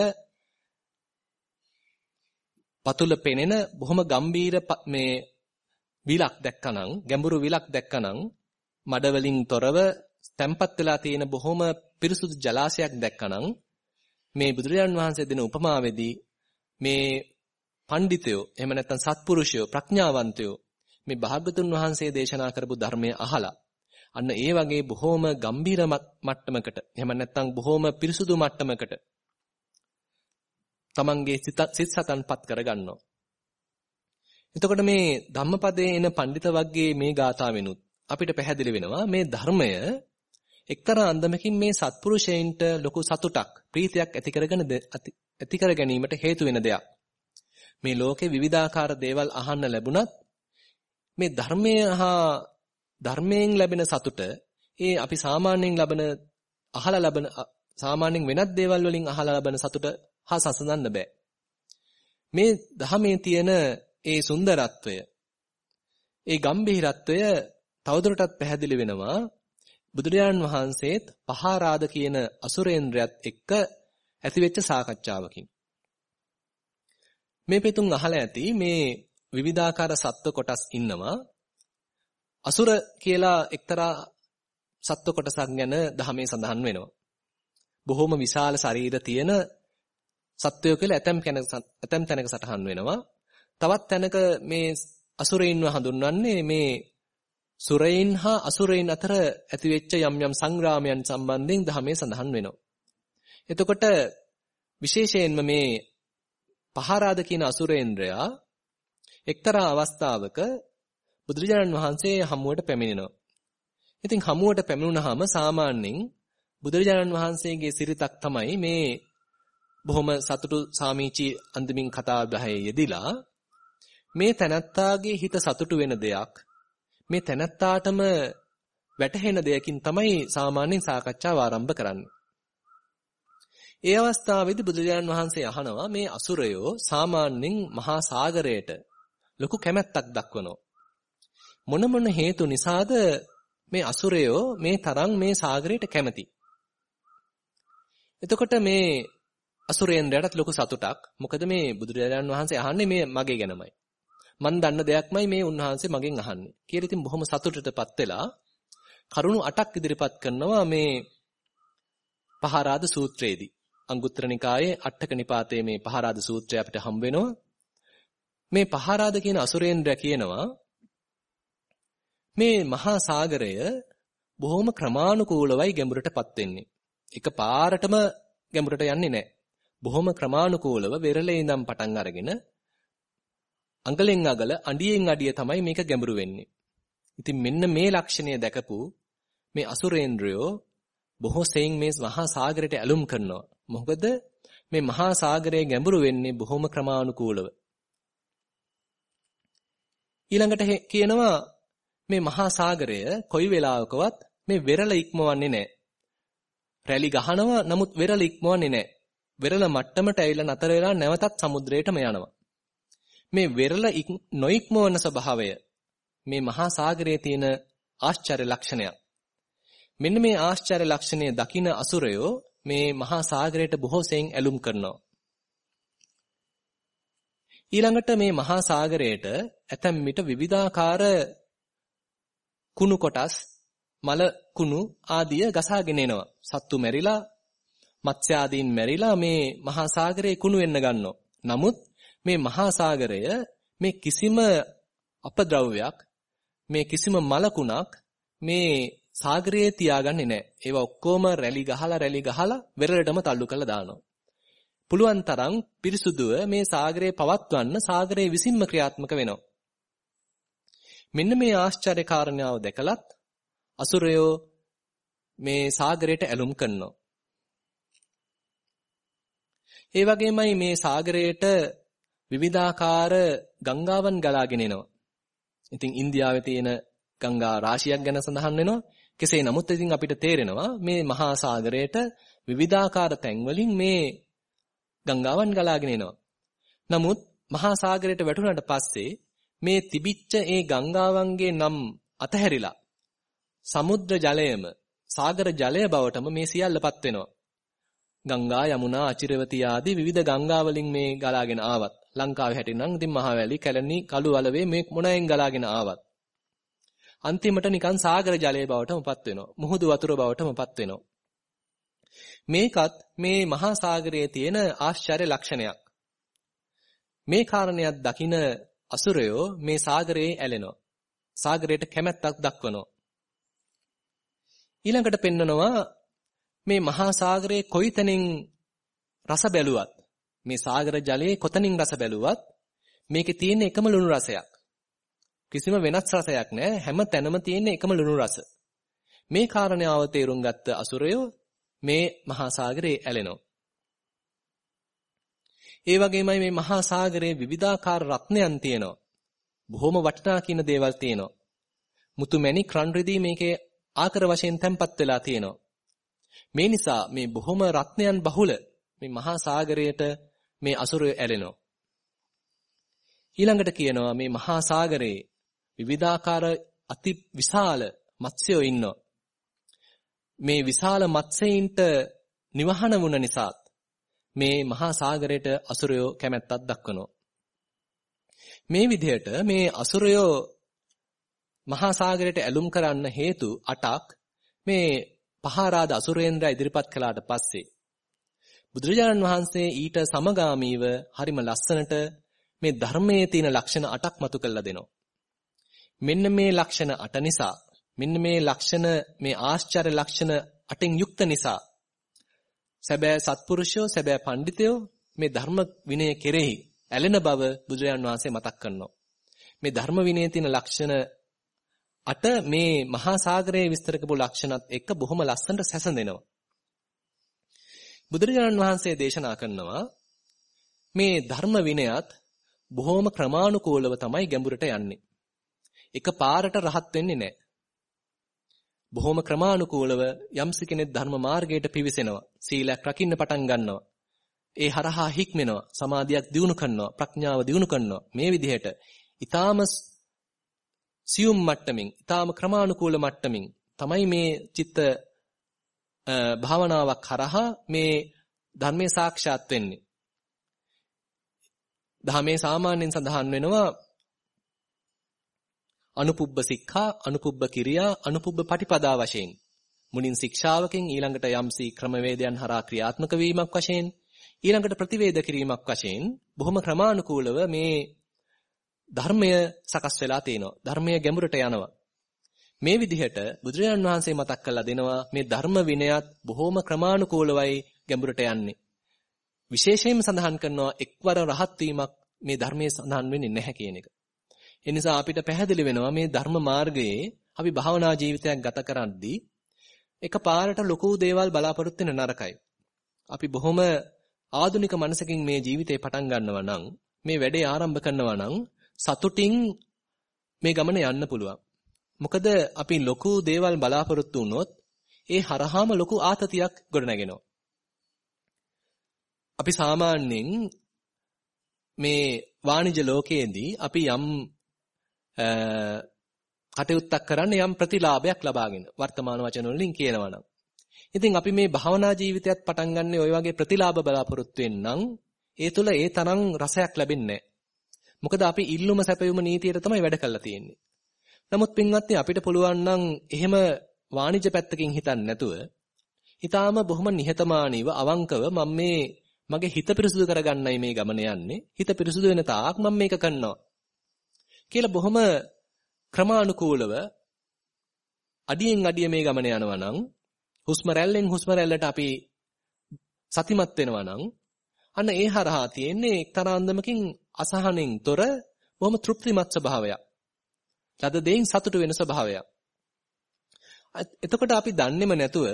පතුල පෙනෙන බොහොම ගම්භීර මේ විලක් දැක්කනම් ගැඹුරු විලක් දැක්කනම් මඩ වලින් තොරව තැම්පත් වෙලා තියෙන බොහොම පිරිසුදු ජලාශයක් දැක්කනම් මේ බුදුරජාන් වහන්සේ දෙන උපමාවේදී මේ පඬිතයෝ එහෙම නැත්නම් සත්පුරුෂයෝ ප්‍රඥාවන්තයෝ මේ භාගතුන් වහන්සේ දේශනා කරපු ධර්මය අහලා අන්න ඒ වගේ බොහොම ගම්බීර මට්ටමකට එහෙම නැත්නම් බොහොම පිරිසුදු මට්ටමකට තමන්ගේ සිත සතන්පත් කරගන්නවා. එතකොට මේ ධම්මපදයේ එන පඬිත වර්ගයේ මේ ගාථාවෙනුත් අපිට පැහැදිලි වෙනවා මේ ධර්මය එක්තරා අන්දමකින් මේ සත්පුරුෂයන්ට ලොකු සතුටක් ප්‍රීතියක් ඇති කරගෙන ඇති කර ගැනීමට හේතු වෙන දෙයක්. මේ ලෝකේ විවිධාකාර දේවල් අහන්න ලැබුණත් මේ ධර්මය හා ධර්මයෙන් ලැබෙන සතුට ඒ අපි සාමාන්‍යයෙන් ලබන අහලා ලබන සාමාන්‍යයෙන් වෙනත් දේවල් වලින් අහලා ලබන සතුට හා සසඳන්න බෑ. මේ ධහමේ තියෙන ඒ සුන්දරත්වය ඒ ගම්භීරත්වය තවදුරටත් පැහැදිලි වෙනවා බුදුරජාණන් වහන්සේත් පහාරාද කියන අසුරේන්ද්‍රයත් එක්ක ඇතිවෙච්ච සාකච්ඡාවකින්. මේ පෙතුන් අහලා ඇති මේ විවිධාකාර සත්ව කොටස් ඉන්නවා. අසුර කියලා එක්තරා සත්ව කොටසක් ගැන ධහමේ සඳහන් වෙනවා. බොහොම විශාල ශරීර තියෙන සත්වයෝ කියලා ඇතම් ඇතම් තැනක සටහන් වෙනවා. තවත් තැනක මේ අසුරයින්ව හඳුන්වන්නේ මේ සුරයින් හා අසුරයින් අතර ඇතිවෙච්ච යම් යම් සංග්‍රාමයන් සම්බන්ධයෙන් ධර්මයේ සඳහන් වෙනවා. එතකොට විශේෂයෙන්ම මේ පහරාද කියන අසුරේන්ද්‍රයා එක්තරා අවස්ථාවක බුදුරජාණන් වහන්සේ හමුවට පැමිණෙනවා. ඉතින් හමුවට පැමිණුණාම සාමාන්‍යයෙන් බුදුරජාණන් වහන්සේගේ සිරිතක් තමයි මේ බොහොම සතුටු සාමීචි අන්දමින් කතා බහේ යෙදිලා මේ තනත්තාගේ හිත සතුටු වෙන දෙයක් මේ තැනත්තාටම වැටහෙන දෙයකින් තමයි සාමාන්‍යයෙන් සාකච්ඡාව ආරම්භ කරන්නේ. ඒ අවස්ථාවේදී බුදුරජාණන් වහන්සේ අහනවා මේ අසුරයෝ සාමාන්‍යයෙන් මහා සාගරයට ලොකු කැමැත්තක් දක්වනවා. මොන මොන හේතු නිසාද මේ අසුරයෝ මේ තරම් මේ සාගරයට කැමති? එතකොට මේ අසුරේන්ද්‍රයාට ලොකු සතුටක්. මොකද මේ බුදුරජාණන් වහන්සේ අහන්නේ මේ මගේ ගැනමයි. මන් දන්න දෙයක්මයි මේ උන්වහන්සේ මගෙන් අහන්නේ. කියලා ඉතින් බොහොම සතුටටපත් වෙලා කරුණු 8ක් ඉදිරිපත් කරනවා මේ පහරාද සූත්‍රයේදී. අංගුත්තර නිකායේ අටක නිපාතයේ මේ පහරාද සූත්‍රය අපිට හම් වෙනවා. මේ පහරාද කියන අසුරේන්ද්‍රය කියනවා මේ මහා සාගරය බොහොම ක්‍රමානුකූලවයි ගැඹුරටපත් වෙන්නේ. එක පාරටම ගැඹුරට යන්නේ නැහැ. බොහොම ක්‍රමානුකූලව වෙරළේ ඉඳන් පටන් අරගෙන අඟලෙන් අගල අඩියෙන් අඩිය තමයි මේක ගැඹුරු වෙන්නේ. ඉතින් මෙන්න මේ ලක්ෂණය දැකපු මේ අසුරේන්ද්‍රයෝ බොහෝ සෙයින් මේ මහා සාගරයට ඇලුම් කරනවා. මොකද මේ මහා සාගරයේ ගැඹුරු වෙන්නේ බොහොම ක්‍රමානුකූලව. ඊළඟට කියනවා මේ මහා සාගරය කොයි වෙලාවකවත් මේ වෙරළ ඉක්මවන්නේ නැහැ. රැලි ගහනවා නමුත් වෙරළ ඉක්මවන්නේ නැහැ. වෙරළ මට්ටමට ඇවිල්ලා නතර වෙලා නැවතත් සමුද්‍රයටම යනවා. මේ වෙරළ නොඉක්මවන ස්වභාවය මේ මහා සාගරයේ තියෙන ආශ්චර්ය ලක්ෂණයක්. මෙන්න මේ ආශ්චර්ය ලක්ෂණය දකින අසුරයෝ මේ මහා සාගරයට බොහෝ සෙයින් ඇලුම් කරනවා. ඊළඟට මේ මහා සාගරයට ඇතැම් විට විවිධාකාර කුණු කොටස් මල කුණු ආදිය ගසාගෙන එනවා. සත්තු මැරිලා මත්ස්‍ය ආදීන් මැරිලා මේ මහා සාගරේ කුණු වෙන්න ගන්නවා. නමුත් මේ මහා සාගරය මේ කිසිම අපද්‍රව්‍යයක් මේ කිසිම මලකුණක් මේ සාගරයේ තියාගන්නේ නැහැ. ඒවා ඔක්කොම රැලි ගහලා රැලි ගහලා වෙරළටම තල්ලු කරලා දානවා. පුළුවන් තරම් පිරිසුදුව මේ සාගරේ පවත්වන්න සාගරයේ විසින්ම ක්‍රියාත්මක වෙනවා. මෙන්න මේ ආශ්චර්ය කාරණාව දැකලත් අසුරයෝ මේ සාගරයට ඇලුම් කරනවා. ඒ වගේමයි මේ සාගරයට විවිධාකාර ගංගාවන් ගලාගෙන එනවා. ඉතින් ඉන්දියාවේ තියෙන ගංගා රාශියක් ගැන සඳහන් වෙනවා. කෙසේ නමුත් ඉතින් අපිට තේරෙනවා මේ මහා සාගරයට විවිධාකාර තැන්වලින් මේ ගංගාවන් ගලාගෙන එනවා. නමුත් මහා සාගරයට වැටුණාට පස්සේ මේ තිබිච්ච ඒ ගංගාවන්ගේ නම් අතහැරිලා සමුද්‍ර ජලයම සාගර ජලය බවටම මේ සියල්ලපත් වෙනවා. ගංගා යමුනා අචිරවතී ආදී විවිධ ගංගා වලින් මේ ගලාගෙන ආවත් ලංකාවේ හැටිනම් ඉතින් මහවැලි කැලණි කළු වලවේ මේ මොනෙන් ගලාගෙන ආවත් අන්තිමට නිකන් සාගර ජලය බවටමපත් වෙනවා. මුහුදු වතුර බවටමපත් වෙනවා. මේකත් මේ මහා සාගරයේ තියෙන ආශ්චර්ය ලක්ෂණයක්. මේ කාරණයක් දකින අසුරයෝ මේ සාගරයේ ඇලෙනවා. සාගරයට කැමැත්තක් දක්වනවා. ඊළඟට පෙන්නනවා මේ මහා සාගරයේ කොයිතනින් රස බැලුවත් මේ සාගර ජලයේ කොතනින් රස බැලුවත් මේකේ තියෙන එකම ලුණු රසයක්. කිසිම වෙනස් රසයක් නැහැ. හැම තැනම තියෙන එකම ලුණු රස. මේ කාරණාව තේරුම් ගත්ත අසුරයෝ මේ මහා සාගරේ ඇලෙනවා. ඒ වගේමයි මේ මහා සාගරයේ විවිධාකාර රත්නයන් තියෙනවා. බොහොම වටිනා කියන දේවල් තියෙනවා. මුතු මැණික් රන් රිදී මේකේ ආකර වශයෙන් තැම්පත් වෙලා තියෙනවා. මේ නිසා මේ බොහොම රත්නයන් බහුල මේ මහා සාගරයට මේ අසුරය ඇලෙනවා. ඊළඟට කියනවා මේ මහා සාගරයේ විවිධාකාර අති විශාල මත්ස්‍යයෝ ඉන්නවා. මේ විශාල මත්ස්‍යයින්ට නිවහන වුණ නිසාත් මේ මහා සාගරයට අසුරයෝ කැමැත්තක් දක්වනවා. මේ විදිහට මේ අසුරයෝ මහා සාගරයට ඇලුම් කරන්න හේතු 8ක් මේ පහාරාද අසුරේන්ද්‍ර ඉදිරිපත් කළාට පස්සේ බුදුරජාණන් වහන්සේ ඊට සමගාමීව හරිම ලස්සනට මේ ධර්මයේ තියෙන ලක්ෂණ 8ක් මතු කරලා දෙනවා. මෙන්න මේ ලක්ෂණ 8 නිසා මෙන්න මේ ලක්ෂණ මේ ආශ්චර්ය ලක්ෂණ 8න් යුක්ත නිසා සැබෑ සත්පුරුෂයෝ සැබෑ පඬිතයෝ මේ ධර්ම විනය කෙරෙහි ඇලෙන බව බුදුරජාණන් වහන්සේ මතක් කරනවා. මේ ධර්ම විනයේ තියෙන ලක්ෂණ අට මේ මහා සාගරයේ විස්තර කරපු ලක්ෂණත් එක්ක බොහොම ලස්සනට සැසඳෙනවා. බුදුරජාණන් වහන්සේ දේශනා කරනවා මේ ධර්ම විනයත් බොහොම ක්‍රමානුකූලව තමයි ගැඹුරට යන්නේ. එක පාරට රහත් වෙන්නේ නැහැ. බොහොම ක්‍රමානුකූලව යම්සි කෙනෙක් ධර්ම මාර්ගයට පිවිසෙනවා. සීලයක් රකින්න පටන් ගන්නවා. ඒ හරහා හික්මෙනවා. සමාධියක් දියුණු කරනවා. ප්‍රඥාව දියුණු කරනවා. මේ විදිහට ඊටාම සියුම් මට්ටමින්, ඊටාම ක්‍රමානුකූල මට්ටමින් තමයි මේ චිත්ත භාවනාවක් කරහා මේ ධර්මයේ සාක්ෂාත් වෙන්නේ. ධර්මයේ සාමාන්‍යයෙන් සඳහන් වෙනවා අනුපුබ්බ සික්ඛා, අනුපුබ්බ කිරියා, අනුපුබ්බ පටිපදා වශයෙන්. මුලින් ශික්ෂාවකින් ඊළඟට යම්සි ක්‍රමවේදයන් හරහා ක්‍රියාත්මක වීමක් වශයෙන් ඊළඟට ප්‍රතිවේද කිරීමක් වශයෙන් බොහොම ක්‍රමානුකූලව මේ ධර්මය සකස් වෙලා තියෙනවා. ධර්මය ගැඹුරට යනවා. මේ විදිහට බුදුරජාන් වහන්සේ මතක් කරලා දෙනවා මේ ධර්ම විනයත් බොහොම ක්‍රමානුකූලවයි ගැඹුරට යන්නේ. විශේෂයෙන්ම සඳහන් කරනවා එක්වර රහත් වීමක් මේ ධර්මයේ සඳහන් වෙන්නේ නැහැ කියන එක. ඒ නිසා අපිට පැහැදිලි වෙනවා මේ ධර්ම මාර්ගයේ අපි භාවනා ජීවිතයක් ගත කරද්දී එකපාරට ලොකු දේවල් බලාපොරොත්තු වෙන නරකයි. අපි බොහොම ආධුනික මනසකින් මේ ජීවිතේ පටන් ගන්නවා නම් මේ වැඩේ ආරම්භ කරනවා නම් සතුටින් මේ ගමන යන්න පුළුවන්. මොකද අපි ලොකු දේවල් බලාපොරොත්තු වුණොත් ඒ හරහාම ලොකු ආතතියක් ගොඩනගෙනවා. අපි සාමාන්‍යයෙන් මේ වාණිජ ලෝකයේදී අපි යම් කටයුත්තක් කරන්න යම් ප්‍රතිලාභයක් ලබාගෙන වර්තමාන වචන වලින් කියනවා නම් ඉතින් අපි මේ භාවනා ජීවිතයත් පටන් ගන්න ඔය වගේ ප්‍රතිලාභ බලාපොරොත්තු වෙන්නම් ඒ තුල ඒ තරම් රසයක් ලැබෙන්නේ මොකද අපි ඉල්ලුම සැපයුම නීතියට තමයි වැඩ කරලා තියෙන්නේ. නමුත් පින්වත්නි අපිට පුළුවන් නම් එහෙම වාණිජ පැත්තකින් හිතන්නේ නැතුව ඊටාම බොහොම නිහතමානීව අවංකව මම මේ මගේ හිත පිරිසුදු කරගන්නයි මේ ගමන යන්නේ. හිත පිරිසුදු වෙන තාක් මම මේක කරනවා. කියලා බොහොම ක්‍රමානුකූලව අඩියෙන් අඩිය මේ ගමන යනවා නම් හුස්ම රැල්ලෙන් හුස්ම රැල්ලට අපි සතිමත් වෙනවා නම් අන්න ඒ හරහා තියෙන්නේ එක්තරා අන්දමකින් අසහනෙන් තොර බොහොම තෘප්තිමත් ස්වභාවයක්. ලද දෙයින් සතුටු වෙන ස්වභාවයක්. එතකොට අපි දන්නේම නැතුව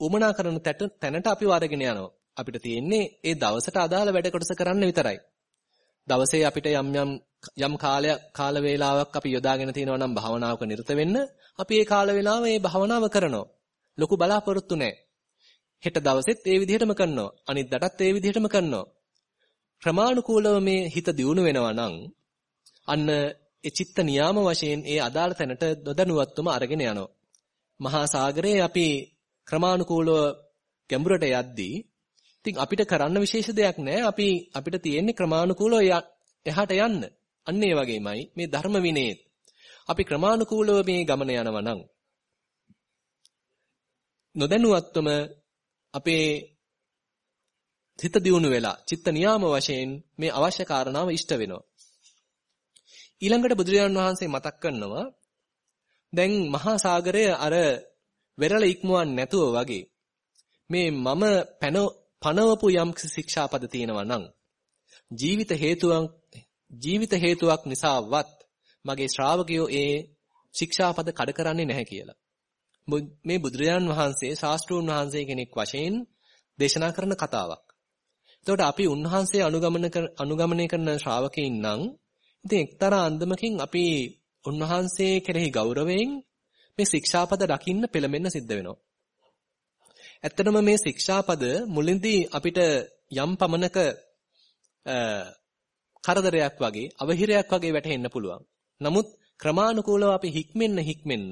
උමනා කරන තැනට අපි වරගෙන යනවා. අපිට තියෙන්නේ ඒ දවසට අදාළ වැඩ කොටස කරන්න විතරයි. දවසේ අපිට යම් යම් යම් කාලයක් කාල වේලාවක් අපි යොදාගෙන තිනවා නම් භාවනාවක නිරත වෙන්න අපි ඒ කාල වේලාව මේ භාවනාව කරනවා. ලොකු බලාපොරොත්තු නැහැ. හෙට දවසෙත් ඒ විදිහටම කරනවා. අනිද්දාටත් ඒ විදිහටම කරනවා. ක්‍රමානුකූලව මේ හිත දියුණු වෙනවා නම් අන්න ඒ චිත්ත නියාම වශයෙන් ඒ අදාළ තැනට නොදැනුවත්වම අරගෙන යනවා. මහා සාගරයේ අපි ක්‍රමානුකූලව ගැඹුරට යද්දී ඉතින් අපිට කරන්න විශේෂ දෙයක් නැහැ. අපි අපිට තියෙන්නේ ක්‍රමානුකූලව එහාට යන්න. අන්න ඒ වගේමයි මේ ධර්ම විනයේ. අපි ක්‍රමානුකූලව මේ ගමන යනවා නම් නොදැනුවත්වම අපේ හිත දියුණු වෙලා චිත්ත නියාම වශයෙන් මේ අවශ්‍ය කාරණාව ඉෂ්ට වෙනවා. ඊළඟට බුදුරජාණන් වහන්සේ මතක් කරනවා දැන් මහා සාගරය අර වෙරළ ඉක්මවන්න නැතුව වගේ මේ මම පැන පනවපු යම් ශික්ෂාපද තියෙනවා නම් ජීවිත හේතුවක් ජීවිත හේතුවක් නිසාවත් මගේ ශ්‍රාවකයෝ ඒ ශික්ෂාපද කඩ කරන්නේ නැහැ කියලා. මේ බුදුරජාන් වහන්සේ ශාස්ත්‍රූන් වහන්සේ කෙනෙක් වශයෙන් දේශනා කරන කතාවක්. එතකොට අපි උන්වහන්සේ අනුගමන අනුගමනය කරන ශ්‍රාවකයින් නම් ඉතින් එක්තරා අන්දමකින් අපි උන්වහන්සේ කෙරෙහි ගෞරවයෙන් මේ ශික්ෂාපද රකින්න පෙළඹෙන්න සිද්ධ වෙනවා. ඇත්තටම මේ ශික්ෂාපද මුලින්දී අපිට යම් පමණක කරදරයක් වගේ අවහිරයක් වගේ වැටහෙන්න පුළුවන්. නමුත් ක්‍රමානුකූලව අපි හික්මෙන්න හික්මෙන්න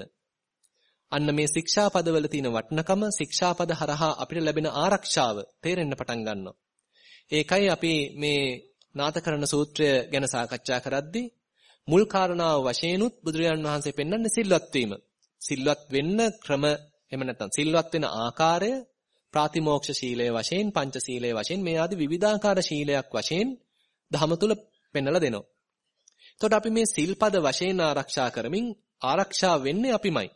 අන්න මේ ශික්ෂාපදවල තියෙන වටිනකම ශික්ෂාපද හරහා අපිට ලැබෙන ආරක්ෂාව තේරෙන්න පටන් ගන්නවා. ඒකයි අපි මේ නාථකරණ සූත්‍රය ගැන සාකච්ඡා කරද්දී මුල් කාරණාව වශයෙන්ුත් බුදුරජාණන් වහන්සේ පෙන්වන්නේ සිල්වත් වීම. සිල්වත් වෙන්න ක්‍රම එහෙම නැත්නම් සිල්වත් වෙන ආකාරය ප්‍රාතිමෝක්ෂ ශීලය වශයෙන් පංච සීලය වශයෙන් මේ ආදී විවිධාකාර ශීලයක් වශයෙන් ධහම තුල පෙන්වලා දෙනවා. එතකොට අපි මේ සිල්පද වශයෙන් ආරක්ෂා කරමින් ආරක්ෂා වෙන්නේ අපිමයි.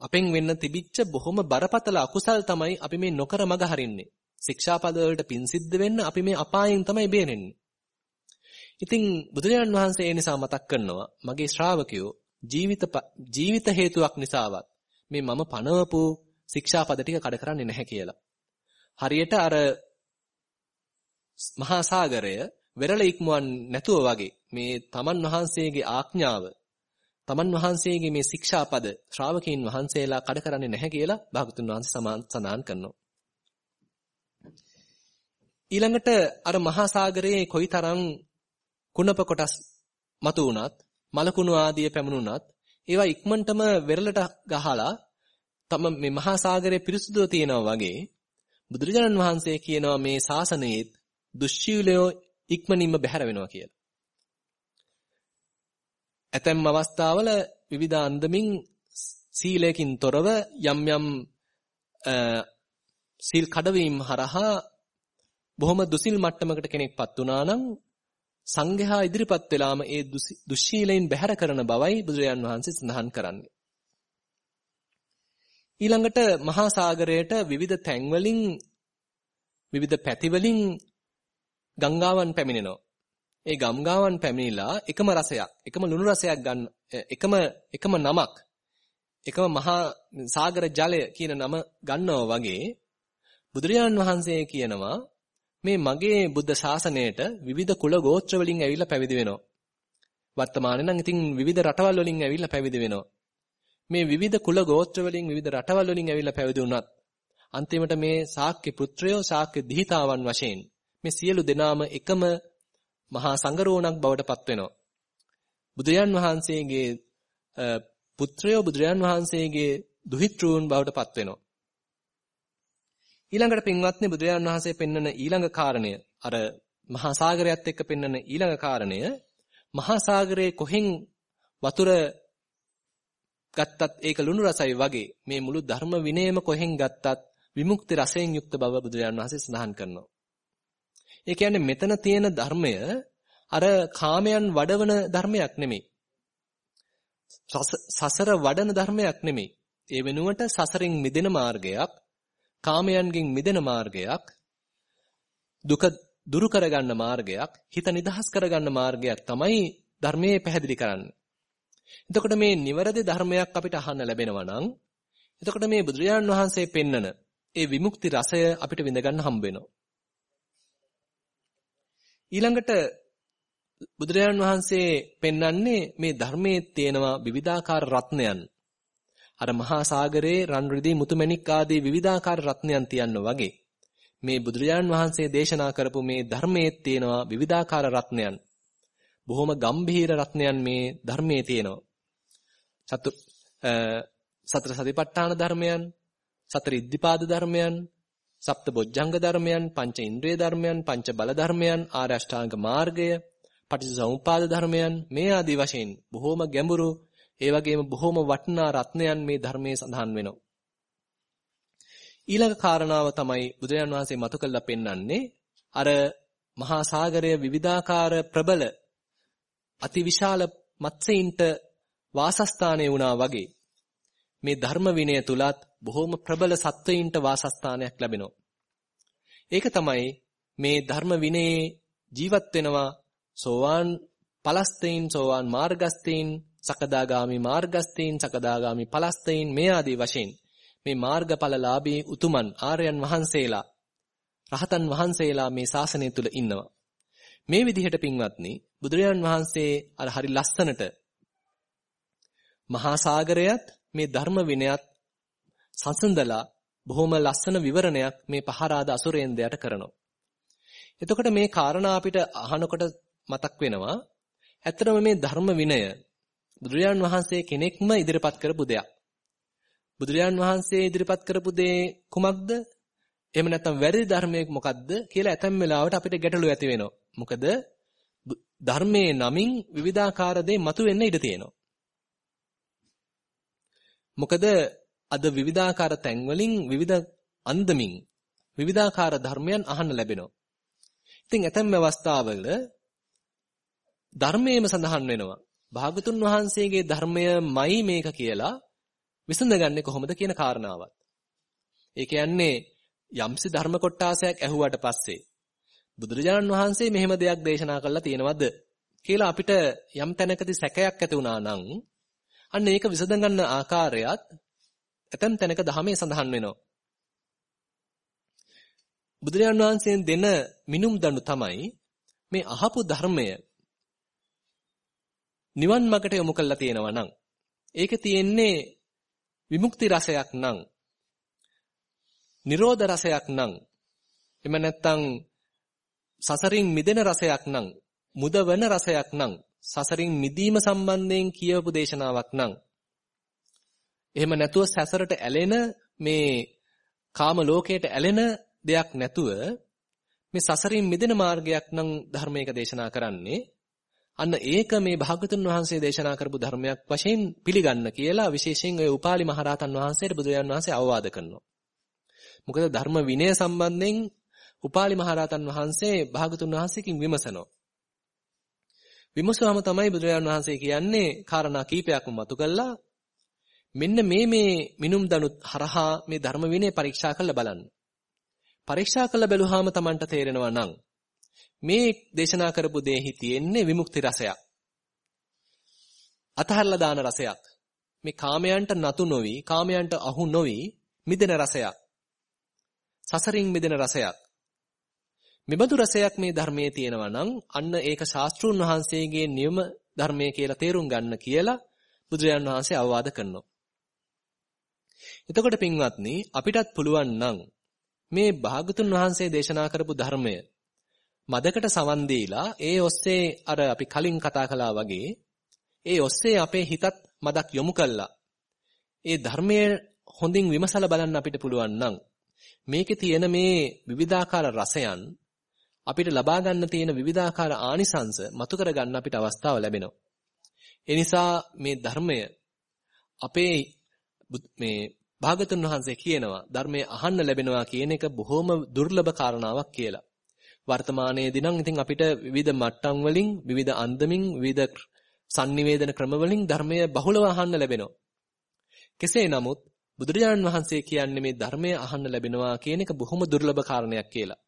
අපෙන් වෙන්න තිබිච්ච බොහොම බරපතල අකුසල් තමයි අපි මේ නොකර මග හරින්නේ. ශික්ෂාපද වලට පින් සිද්ධ වෙන්න අපි මේ අපායෙන් තමයි බේරෙන්නේ. ඉතින් බුදුරජාණන් වහන්සේ ඒ නිසා මතක් කරනවා මගේ ශ්‍රාවකයෝ ජීවිත ජීවිත හේතුවක් නිසාවත් මේ මම පනවපු ශික්ෂාපද ටික කඩ කරන්නේ නැහැ කියලා. හරියට අර මහා සාගරය වෙරළ ඉක්මවන්න නැතුව වගේ මේ තමන් වහන්සේගේ ආඥාව තමන් වහන්සේගේ මේ ශික්ෂාපද ශ්‍රාවකීන් වහන්සේලා කඩ කරන්නේ නැහැ කියලා භාගතුන් වහන්සේ සඳහන් කරනවා. ඊළඟට අර මහා සාගරයේ කොයිතරම් කුණප කොටස් මතු වුණත් මලකුණු ආදිය පැමුණුණත් ඒවා ඉක්මනටම වෙරළට ගහලා තම මේ මහා සාගරයේ පිරිසුදුව තියෙනවා වගේ බුදුරජාණන් වහන්සේ කියනවා මේ ශාසනයේ දුෂ්ශීලයෝ ඉක්මනින්ම බැහැර වෙනවා කියලා. ඇතැම් අවස්ථාවල විවිධ අන්දමින් සීලයෙන් තොරව යම් යම් සීල් කඩවීම හරහා බොහොම දුසිල් මට්ටමකට කෙනෙක්පත් වුණා නම් සංඝයා ඉදිරිපත් වෙලාම ඒ දුස්සීලයෙන් බැහැර කරන බවයි බුදුරජාන් වහන්සේ සඳහන් කරන්නේ. ඊළඟට මහා සාගරයට විවිධ තැන්වලින් විවිධ පැතිවලින් ගංගාවන් පැමිණෙනවා. ඒ ගම්ගාවන් පැමිණිලා එකම රසයක්, එකම ලුණු රසයක් ගන්න එකම එකම නමක් එකම මහා සාගර ජලය කියන නම ගන්නවා වගේ බුදුරජාණන් වහන්සේ කියනවා මේ මගේ බුද්ධ ශාසනයට විවිධ කුල ගෝත්‍ර වලින් ඇවිල්ලා පැවිදි වෙනවා. වර්තමානයේ නම් ඉතින් විවිධ රටවල් වලින් ඇවිල්ලා පැවිදි වෙනවා. මේ විවිධ කුල ගෝත්‍ර වලින් විවිධ රටවල් වලින් ඇවිල්ලා පැවිදි වුණත් අන්තිමට මේ ශාක්‍ය පුත්‍රයෝ ශාක්‍ය දිහිතාවන් වශයෙන් මේ සියලු දෙනාම එකම මහා සංගරෝණක් බවට පත් වෙනවා. බුදුයන් වහන්සේගේ පුත්‍රයෝ බුදුරයන් වහන්සේගේ දුහිතෘන් බවට පත් වෙනවා. ඊළඟට පින්වත්නි බුදුරජාණන් වහන්සේ පෙන්වන ඊළඟ කාරණය අර මහා සාගරයත් එක්ක පෙන්වන ඊළඟ කාරණය මහා සාගරයේ කොහෙන් වතුර ගත්තත් ඒක ලුණු රසයි වගේ මේ මුළු ධර්ම විනයම කොහෙන් ගත්තත් විමුක්ති රසයෙන් යුක්ත බව බුදුරජාණන් වහන්සේ සඳහන් කරනවා. ඒ කියන්නේ මෙතන තියෙන ධර්මය අර කාමයන් වඩවන ධර්මයක් නෙමෙයි. සසර වඩන ධර්මයක් නෙමෙයි. ඒ වෙනුවට සසරින් මිදෙන මාර්ගයක් කාමයන්ගෙන් මිදෙන මාර්ගයක් දුක දුරු කරගන්න මාර්ගයක් හිත නිදහස් කරගන්න මාර්ගයක් තමයි ධර්මයේ පැහැදිලි කරන්නේ. එතකොට මේ නිවැරදි ධර්මයක් අපිට අහන්න ලැබෙනවා නම් එතකොට මේ බුදුරජාණන් වහන්සේ පෙන්නන ඒ විමුක්ති රසය අපිට විඳ ගන්න හම්බ වෙනවා. ඊළඟට බුදුරජාණන් වහන්සේ පෙන්වන්නේ මේ ධර්මයේ තියෙනවා විවිධාකාර රත්නයන්. අර මහා සාගරයේ රන් රිදී මුතුමැණික් ආදී විවිධාකාර රත්නයන් තියන්න වගේ මේ බුදුරජාණන් වහන්සේ දේශනා කරපු මේ ධර්මයේ තියෙනවා විවිධාකාර රත්නයන්. බොහොම ගම්භීර රත්නයන් මේ ධර්මයේ තියෙනවා. සතු සතර සතිපට්ඨාන ධර්මයන්, සතර ඉද්ධිපාද ධර්මයන්, සප්ත බොජ්ජංග ධර්මයන්, පංච ඉන්ද්‍රිය ධර්මයන්, පංච බල ධර්මයන්, ආර්ය අෂ්ටාංග මාර්ගය, පටිච්චසමුපාද ධර්මයන් මේ ආදී වශයෙන් බොහෝම ගැඹුරු ඒ වගේම බොහෝම වටිනා රත්නයන් මේ ධර්මයේ සඳහන් වෙනවා. ඊළඟ කාරණාව තමයි බුදුරජාන් වහන්සේ මතු කළා පෙන්වන්නේ අර මහා සාගරය විවිධාකාර ප්‍රබල අතිවිශාල මත්ස්‍යයින්ට වාසස්ථානය වුණා වගේ මේ ධර්ම විනය තුලත් බොහෝම ප්‍රබල සත්වයින්ට වාසස්ථානයක් ලැබෙනවා. ඒක තමයි මේ ධර්ම විනයේ ජීවත් වෙනවා සෝවාන් පලස්තීන් සෝවාන් මාර්ගස්තීන් සකදාගාමි මාර්ගස්තීන් සකදාගාමි පලස්තීන් මේ ආදී වශයෙන් මේ මාර්ගඵලලාභී උතුමන් ආර්යයන් වහන්සේලා රහතන් වහන්සේලා මේ ශාසනය තුල ඉන්නවා. මේ විදිහට පින්වත්නි බුදුරජාන් වහන්සේ අර හරි ලස්සනට මහා සාගරයත් මේ ධර්ම විනයත් සංසඳලා බොහොම ලස්සන විවරණයක් මේ පහරාද අසුරේන්දයට කරනවා. එතකොට මේ කාරණා අපිට අහනකොට මතක් වෙනවා. ඇත්තටම මේ ධර්ම විනය බුදුරජාන් වහන්සේ කෙනෙක්ම ඉදිරිපත් කරපු දෙයක්. බුදුරජාන් වහන්සේ ඉදිරිපත් කරපු දේ කුමක්ද? එහෙම නැත්නම් වැරදි ධර්මයේ මොකක්ද කියලා ඇතැම් වෙලාවට අපිට ගැටලු ඇති වෙනවා. මොකද ධර්මයේ නමින් විවිධාකාර දේ මතුවෙන්න ඉඩ තියෙනවා. මොකද අද විවිධාකාර තැන්වලින් විවිධ අන්දමින් විවිධාකාර ධර්මයන් අහන්න ලැබෙනවා. ඉතින් ඇතැම් අවස්ථාවල ධර්මයේම සඳහන් වෙනවා. භාගතුන් වහන්සේගේ ධර්මයමයි මේක කියලා විසඳගන්නේ කොහොමද කියන කාරණාවත්. ඒ කියන්නේ යම්සි ධර්ම කොටාසයක් ඇහුවට පස්සේ බුදුරජාණන් වහන්සේ මෙහෙම දෙයක් දේශනා කළා තියෙනවද කියලා අපිට යම් තැනකදී සැකයක් ඇති වුණා නම් අන්න ඒක විසඳගන්න ආකාරයත් ඇතම් තැනක දහමේ සඳහන් වෙනවා. බුදුරජාණන් වහන්සේෙන් දෙන මිනුම් දඬු තමයි මේ අහපු ධර්මය නිවන් මාර්ගට යොමු කරලා තියෙනවා නම් ඒක තියෙන්නේ විමුක්ති රසයක් නම් නිරෝධ රසයක් නම් එම නැත්තම් සසරින් මිදෙන රසයක් නම් මුදවන රසයක් නම් සසරින් මිදීම සම්බන්ධයෙන් කියවපු දේශනාවක් නම් එහෙම නැතුව සසරට ඇලෙන මේ කාම ලෝකයට ඇලෙන දෙයක් නැතුව මේ සසරින් මිදෙන මාර්ගයක් නම් ධර්මයක දේශනා කරන්නේ අන්න ඒක මේ භාගතුන් වහන්සේ දේශනා කරපු ධර්මයක් වශයෙන් පිළිගන්න කියලා විශේෂයෙන් ඔය උපාලි මහරහතන් වහන්සේට බුදුරජාන් වහන්සේ අවවාද කරනවා. මොකද ධර්ම විනය සම්බන්ධයෙන් උපාලි මහරහතන් වහන්සේ භාගතුන් වහන්සේකින් විමසනවා. විමසුවම තමයි බුදුරජාන් වහන්සේ කියන්නේ කාරණා කීපයක්ම මතු කළා. මෙන්න මේ මේ මිනුම් දනුත් හරහා මේ ධර්ම විනය පරීක්ෂා කරලා බලන්න. පරීක්ෂා කරලා බැලුවාම Tamanට තේරෙනවා නම් මේ දේශනා කරපු දෙෙහි තියෙන්නේ විමුක්ති රසයක්. අතහරලා දාන රසයක්. මේ කාමයන්ට නතු නොවි, කාමයන්ට අහු නොවි මිදෙන රසයක්. සසරින් මිදෙන රසයක්. මෙබඳු රසයක් මේ ධර්මයේ තියෙනවා නම් අන්න ඒක ශාස්ත්‍රුන් වහන්සේගේ නියම ධර්මයේ කියලා තේරුම් ගන්න කියලා බුදුරජාන් වහන්සේ අවවාද කරනවා. එතකොට පින්වත්නි අපිටත් පුළුවන් නම් මේ භාගතුන් වහන්සේ දේශනා කරපු ධර්මය මදකට සවන් දීලා ඒ ඔස්සේ අර අපි කලින් කතා කළා වගේ ඒ ඔස්සේ අපේ හිතත් මදක් යොමු කළා. ඒ ධර්මයේ හොඳින් විමසලා බලන්න අපිට පුළුවන් නම් මේකේ තියෙන මේ විවිධාකාර රසයන් අපිට ලබා ගන්න තියෙන විවිධාකාර ආනිසංස මතු කර ගන්න අපිට අවස්ථාව ලැබෙනවා. ඒ නිසා මේ ධර්මය අපේ මේ භාගතුන් වහන්සේ කියනවා ධර්මයේ අහන්න ලැබෙනවා කියන එක බොහොම දුර්ලභ කාරණාවක් කියලා. වර්තමානයේදී නම් ඉතින් අපිට විවිධ මට්ටම් වලින් විවිධ අන්දමින් විවිධ sannivedana ක්‍රම වලින් ධර්මය බහුලව අහන්න ලැබෙනවා. කෙසේ නමුත් බුදුරජාණන් වහන්සේ කියන්නේ මේ ධර්මය අහන්න ලැබෙනවා කියන එක බොහොම දුර්ලභ කාරණයක් කියලා.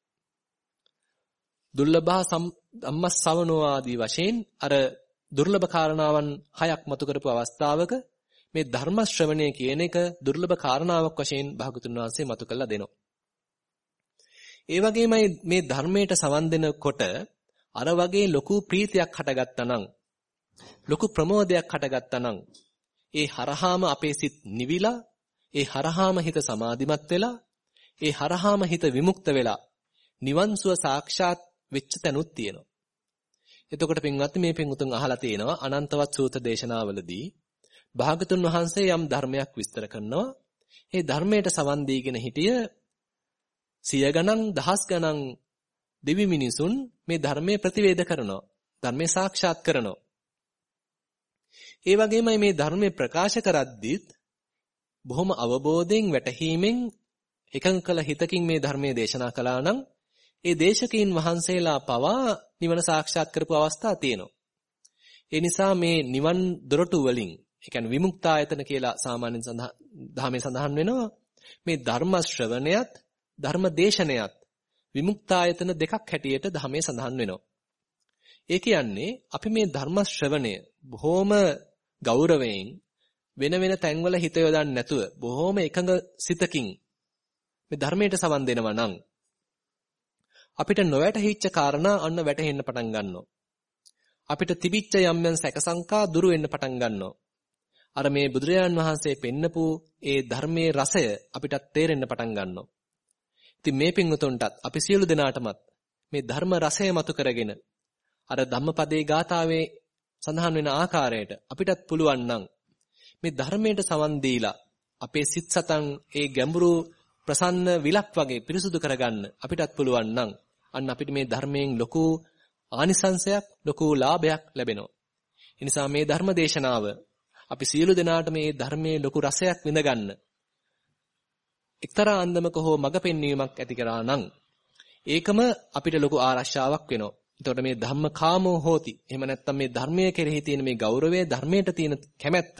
දුර්ලභා ධම්මස්සවනෝ ආදී වශයෙන් අර දුර්ලභ කාරණාවන් හයක් මතු කරපු අවස්ථාවක මේ ධර්ම ශ්‍රවණය කියන එක දුර්ලභ කාරණාවක් වශයෙන් භාගතුන් වහන්සේ මතු කරලා දෙනවා. ඒ වගේමයි මේ ධර්මයට සවන් දෙනකොට අර වගේ ලොකු ප්‍රීතියක් හටගත්තා නම් ලොකු ප්‍රමෝදයක් හටගත්තා නම් ඒ හරහාම අපේ සිත් නිවිලා ඒ හරහාම හිත සමාධිමත් වෙලා ඒ හරහාම හිත විමුක්ත වෙලා නිවන් සුව සාක්ෂාත් වෙච්ච තැනුත් තියෙනවා. එතකොට පින්වත්නි මේ පින්වුතුන් අහලා තියෙනවා අනන්තවත් සූත්‍ර දේශනාවලදී භාගතුන් වහන්සේ යම් ධර්මයක් විස්තර කරනවා. ඒ ධර්මයට සවන් දීගෙන හිටිය සිය ගණන් දහස් ගණන් දෙවි මිනිසුන් මේ ධර්මයේ ප්‍රතිවේද කරනවා. ධර්මයේ සාක්ෂාත් කරනවා. ඒ වගේමයි මේ ධර්මයේ ප්‍රකාශ කරද්දිත් බොහොම අවබෝධයෙන් වැටහීමෙන් එකඟ කළ හිතකින් මේ ධර්මයේ දේශනා කළා නම් ඒ දේශකීන් වහන්සේලා පවා නිවන සාක්ෂාත් කරපු අවස්ථා තියෙනවා. ඒ නිසා මේ නිවන් දොරටු වලින්, ඒ කියන්නේ විමුක්තායතන කියලා සාමාන්‍යයෙන් සඳහන් ධර්මයේ සඳහන් වෙනවා. මේ ධර්ම ශ්‍රවණයත් ධර්ම දේශනයත් විමුක්තායතන දෙකක් හැටියට ධර්මයේ සඳහන් වෙනවා. ඒ කියන්නේ අපි මේ ධර්ම ශ්‍රවණය බොහොම ගෞරවයෙන් වෙන වෙන තැන්වල හිත යොදන්නේ නැතුව බොහොම එකඟ සිතකින් මේ ධර්මයට සවන් දෙනවා නම් අපිට නොවැටහිච්ච කාරණා අන්න වැටහෙන්න පටන් ගන්නවා. අපිට තිබිච්ච යම් යම් සැකසංකා දුරු වෙන්න පටන් ගන්නවා. අර මේ බුදුරජාන් වහන්සේ පෙන්නපු ඒ ධර්මයේ රසය අපිට තේරෙන්න පටන් ගන්නවා. ඉතින් මේ පින්වතුන්ටත් අපි සියලු දෙනාටමත් මේ ධර්ම රසය මතු කරගෙන අර ධම්මපදේ ගාථාවේ සඳහන් වෙන ආකාරයට අපිටත් පුළුවන් නම් මේ ධර්මයට සවන් දීලා අපේ සිත් සතන් ඒ ගැඹුරු ප්‍රසන්න විලක් වගේ පිරිසුදු කරගන්න අපිටත් පුළුවන් නම් අන්න අපිට මේ ධර්මයෙන් ලොකු ආනිසංශයක් ලොකු ලාභයක් ලැබෙනවා. ඒ නිසා මේ ධර්ම දේශනාව අපි සියලු දෙනාට මේ ධර්මයේ ලොකු රසයක් විඳගන්න එක්තරා අන්දමක හෝ මඟ පෙන්වීමක් ඇති කරා නම් ඒකම අපිට ලොකු ආරක්ෂාවක් වෙනවා. එතකොට මේ ධම්ම කාමෝ හෝති. එහෙම නැත්නම් මේ ධර්මයේ කෙරෙහි තියෙන මේ ගෞරවය ධර්මයට තියෙන කැමැත්ත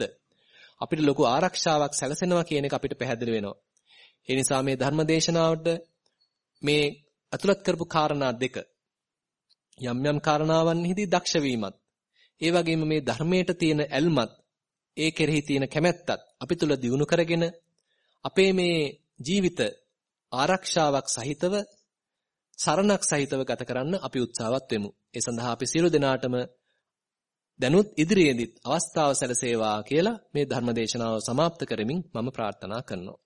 අපිට ලොකු ආරක්ෂාවක් සැලසෙනවා කියන එක අපිට පැහැදිලි වෙනවා. ඒ නිසා මේ ධර්ම දේශනාවට මේ අතුලත් කරපු කාරණා දෙක යම් යම් කාරණාවන්හිදී දක්ෂ වීමත් ඒ වගේම මේ ධර්මයට තියෙන ඇල්මත් ඒ කෙරෙහි තියෙන කැමැත්තත් අපි තුල දියුණු කරගෙන අපේ මේ ජීවිත ආරක්ෂාවක් සහිතව සරණක් සහිතව ගත කරන්න අපි උත්සාහවත් වෙමු. ඒ සඳහා අපි සියලු දෙනාටම දැනුත් ඉදිරියේදීත් අවස්ථාව සැලසේවා කියලා මේ ධර්ම දේශනාව સમાપ્ત කරමින් මම ප්‍රාර්ථනා කරනවා.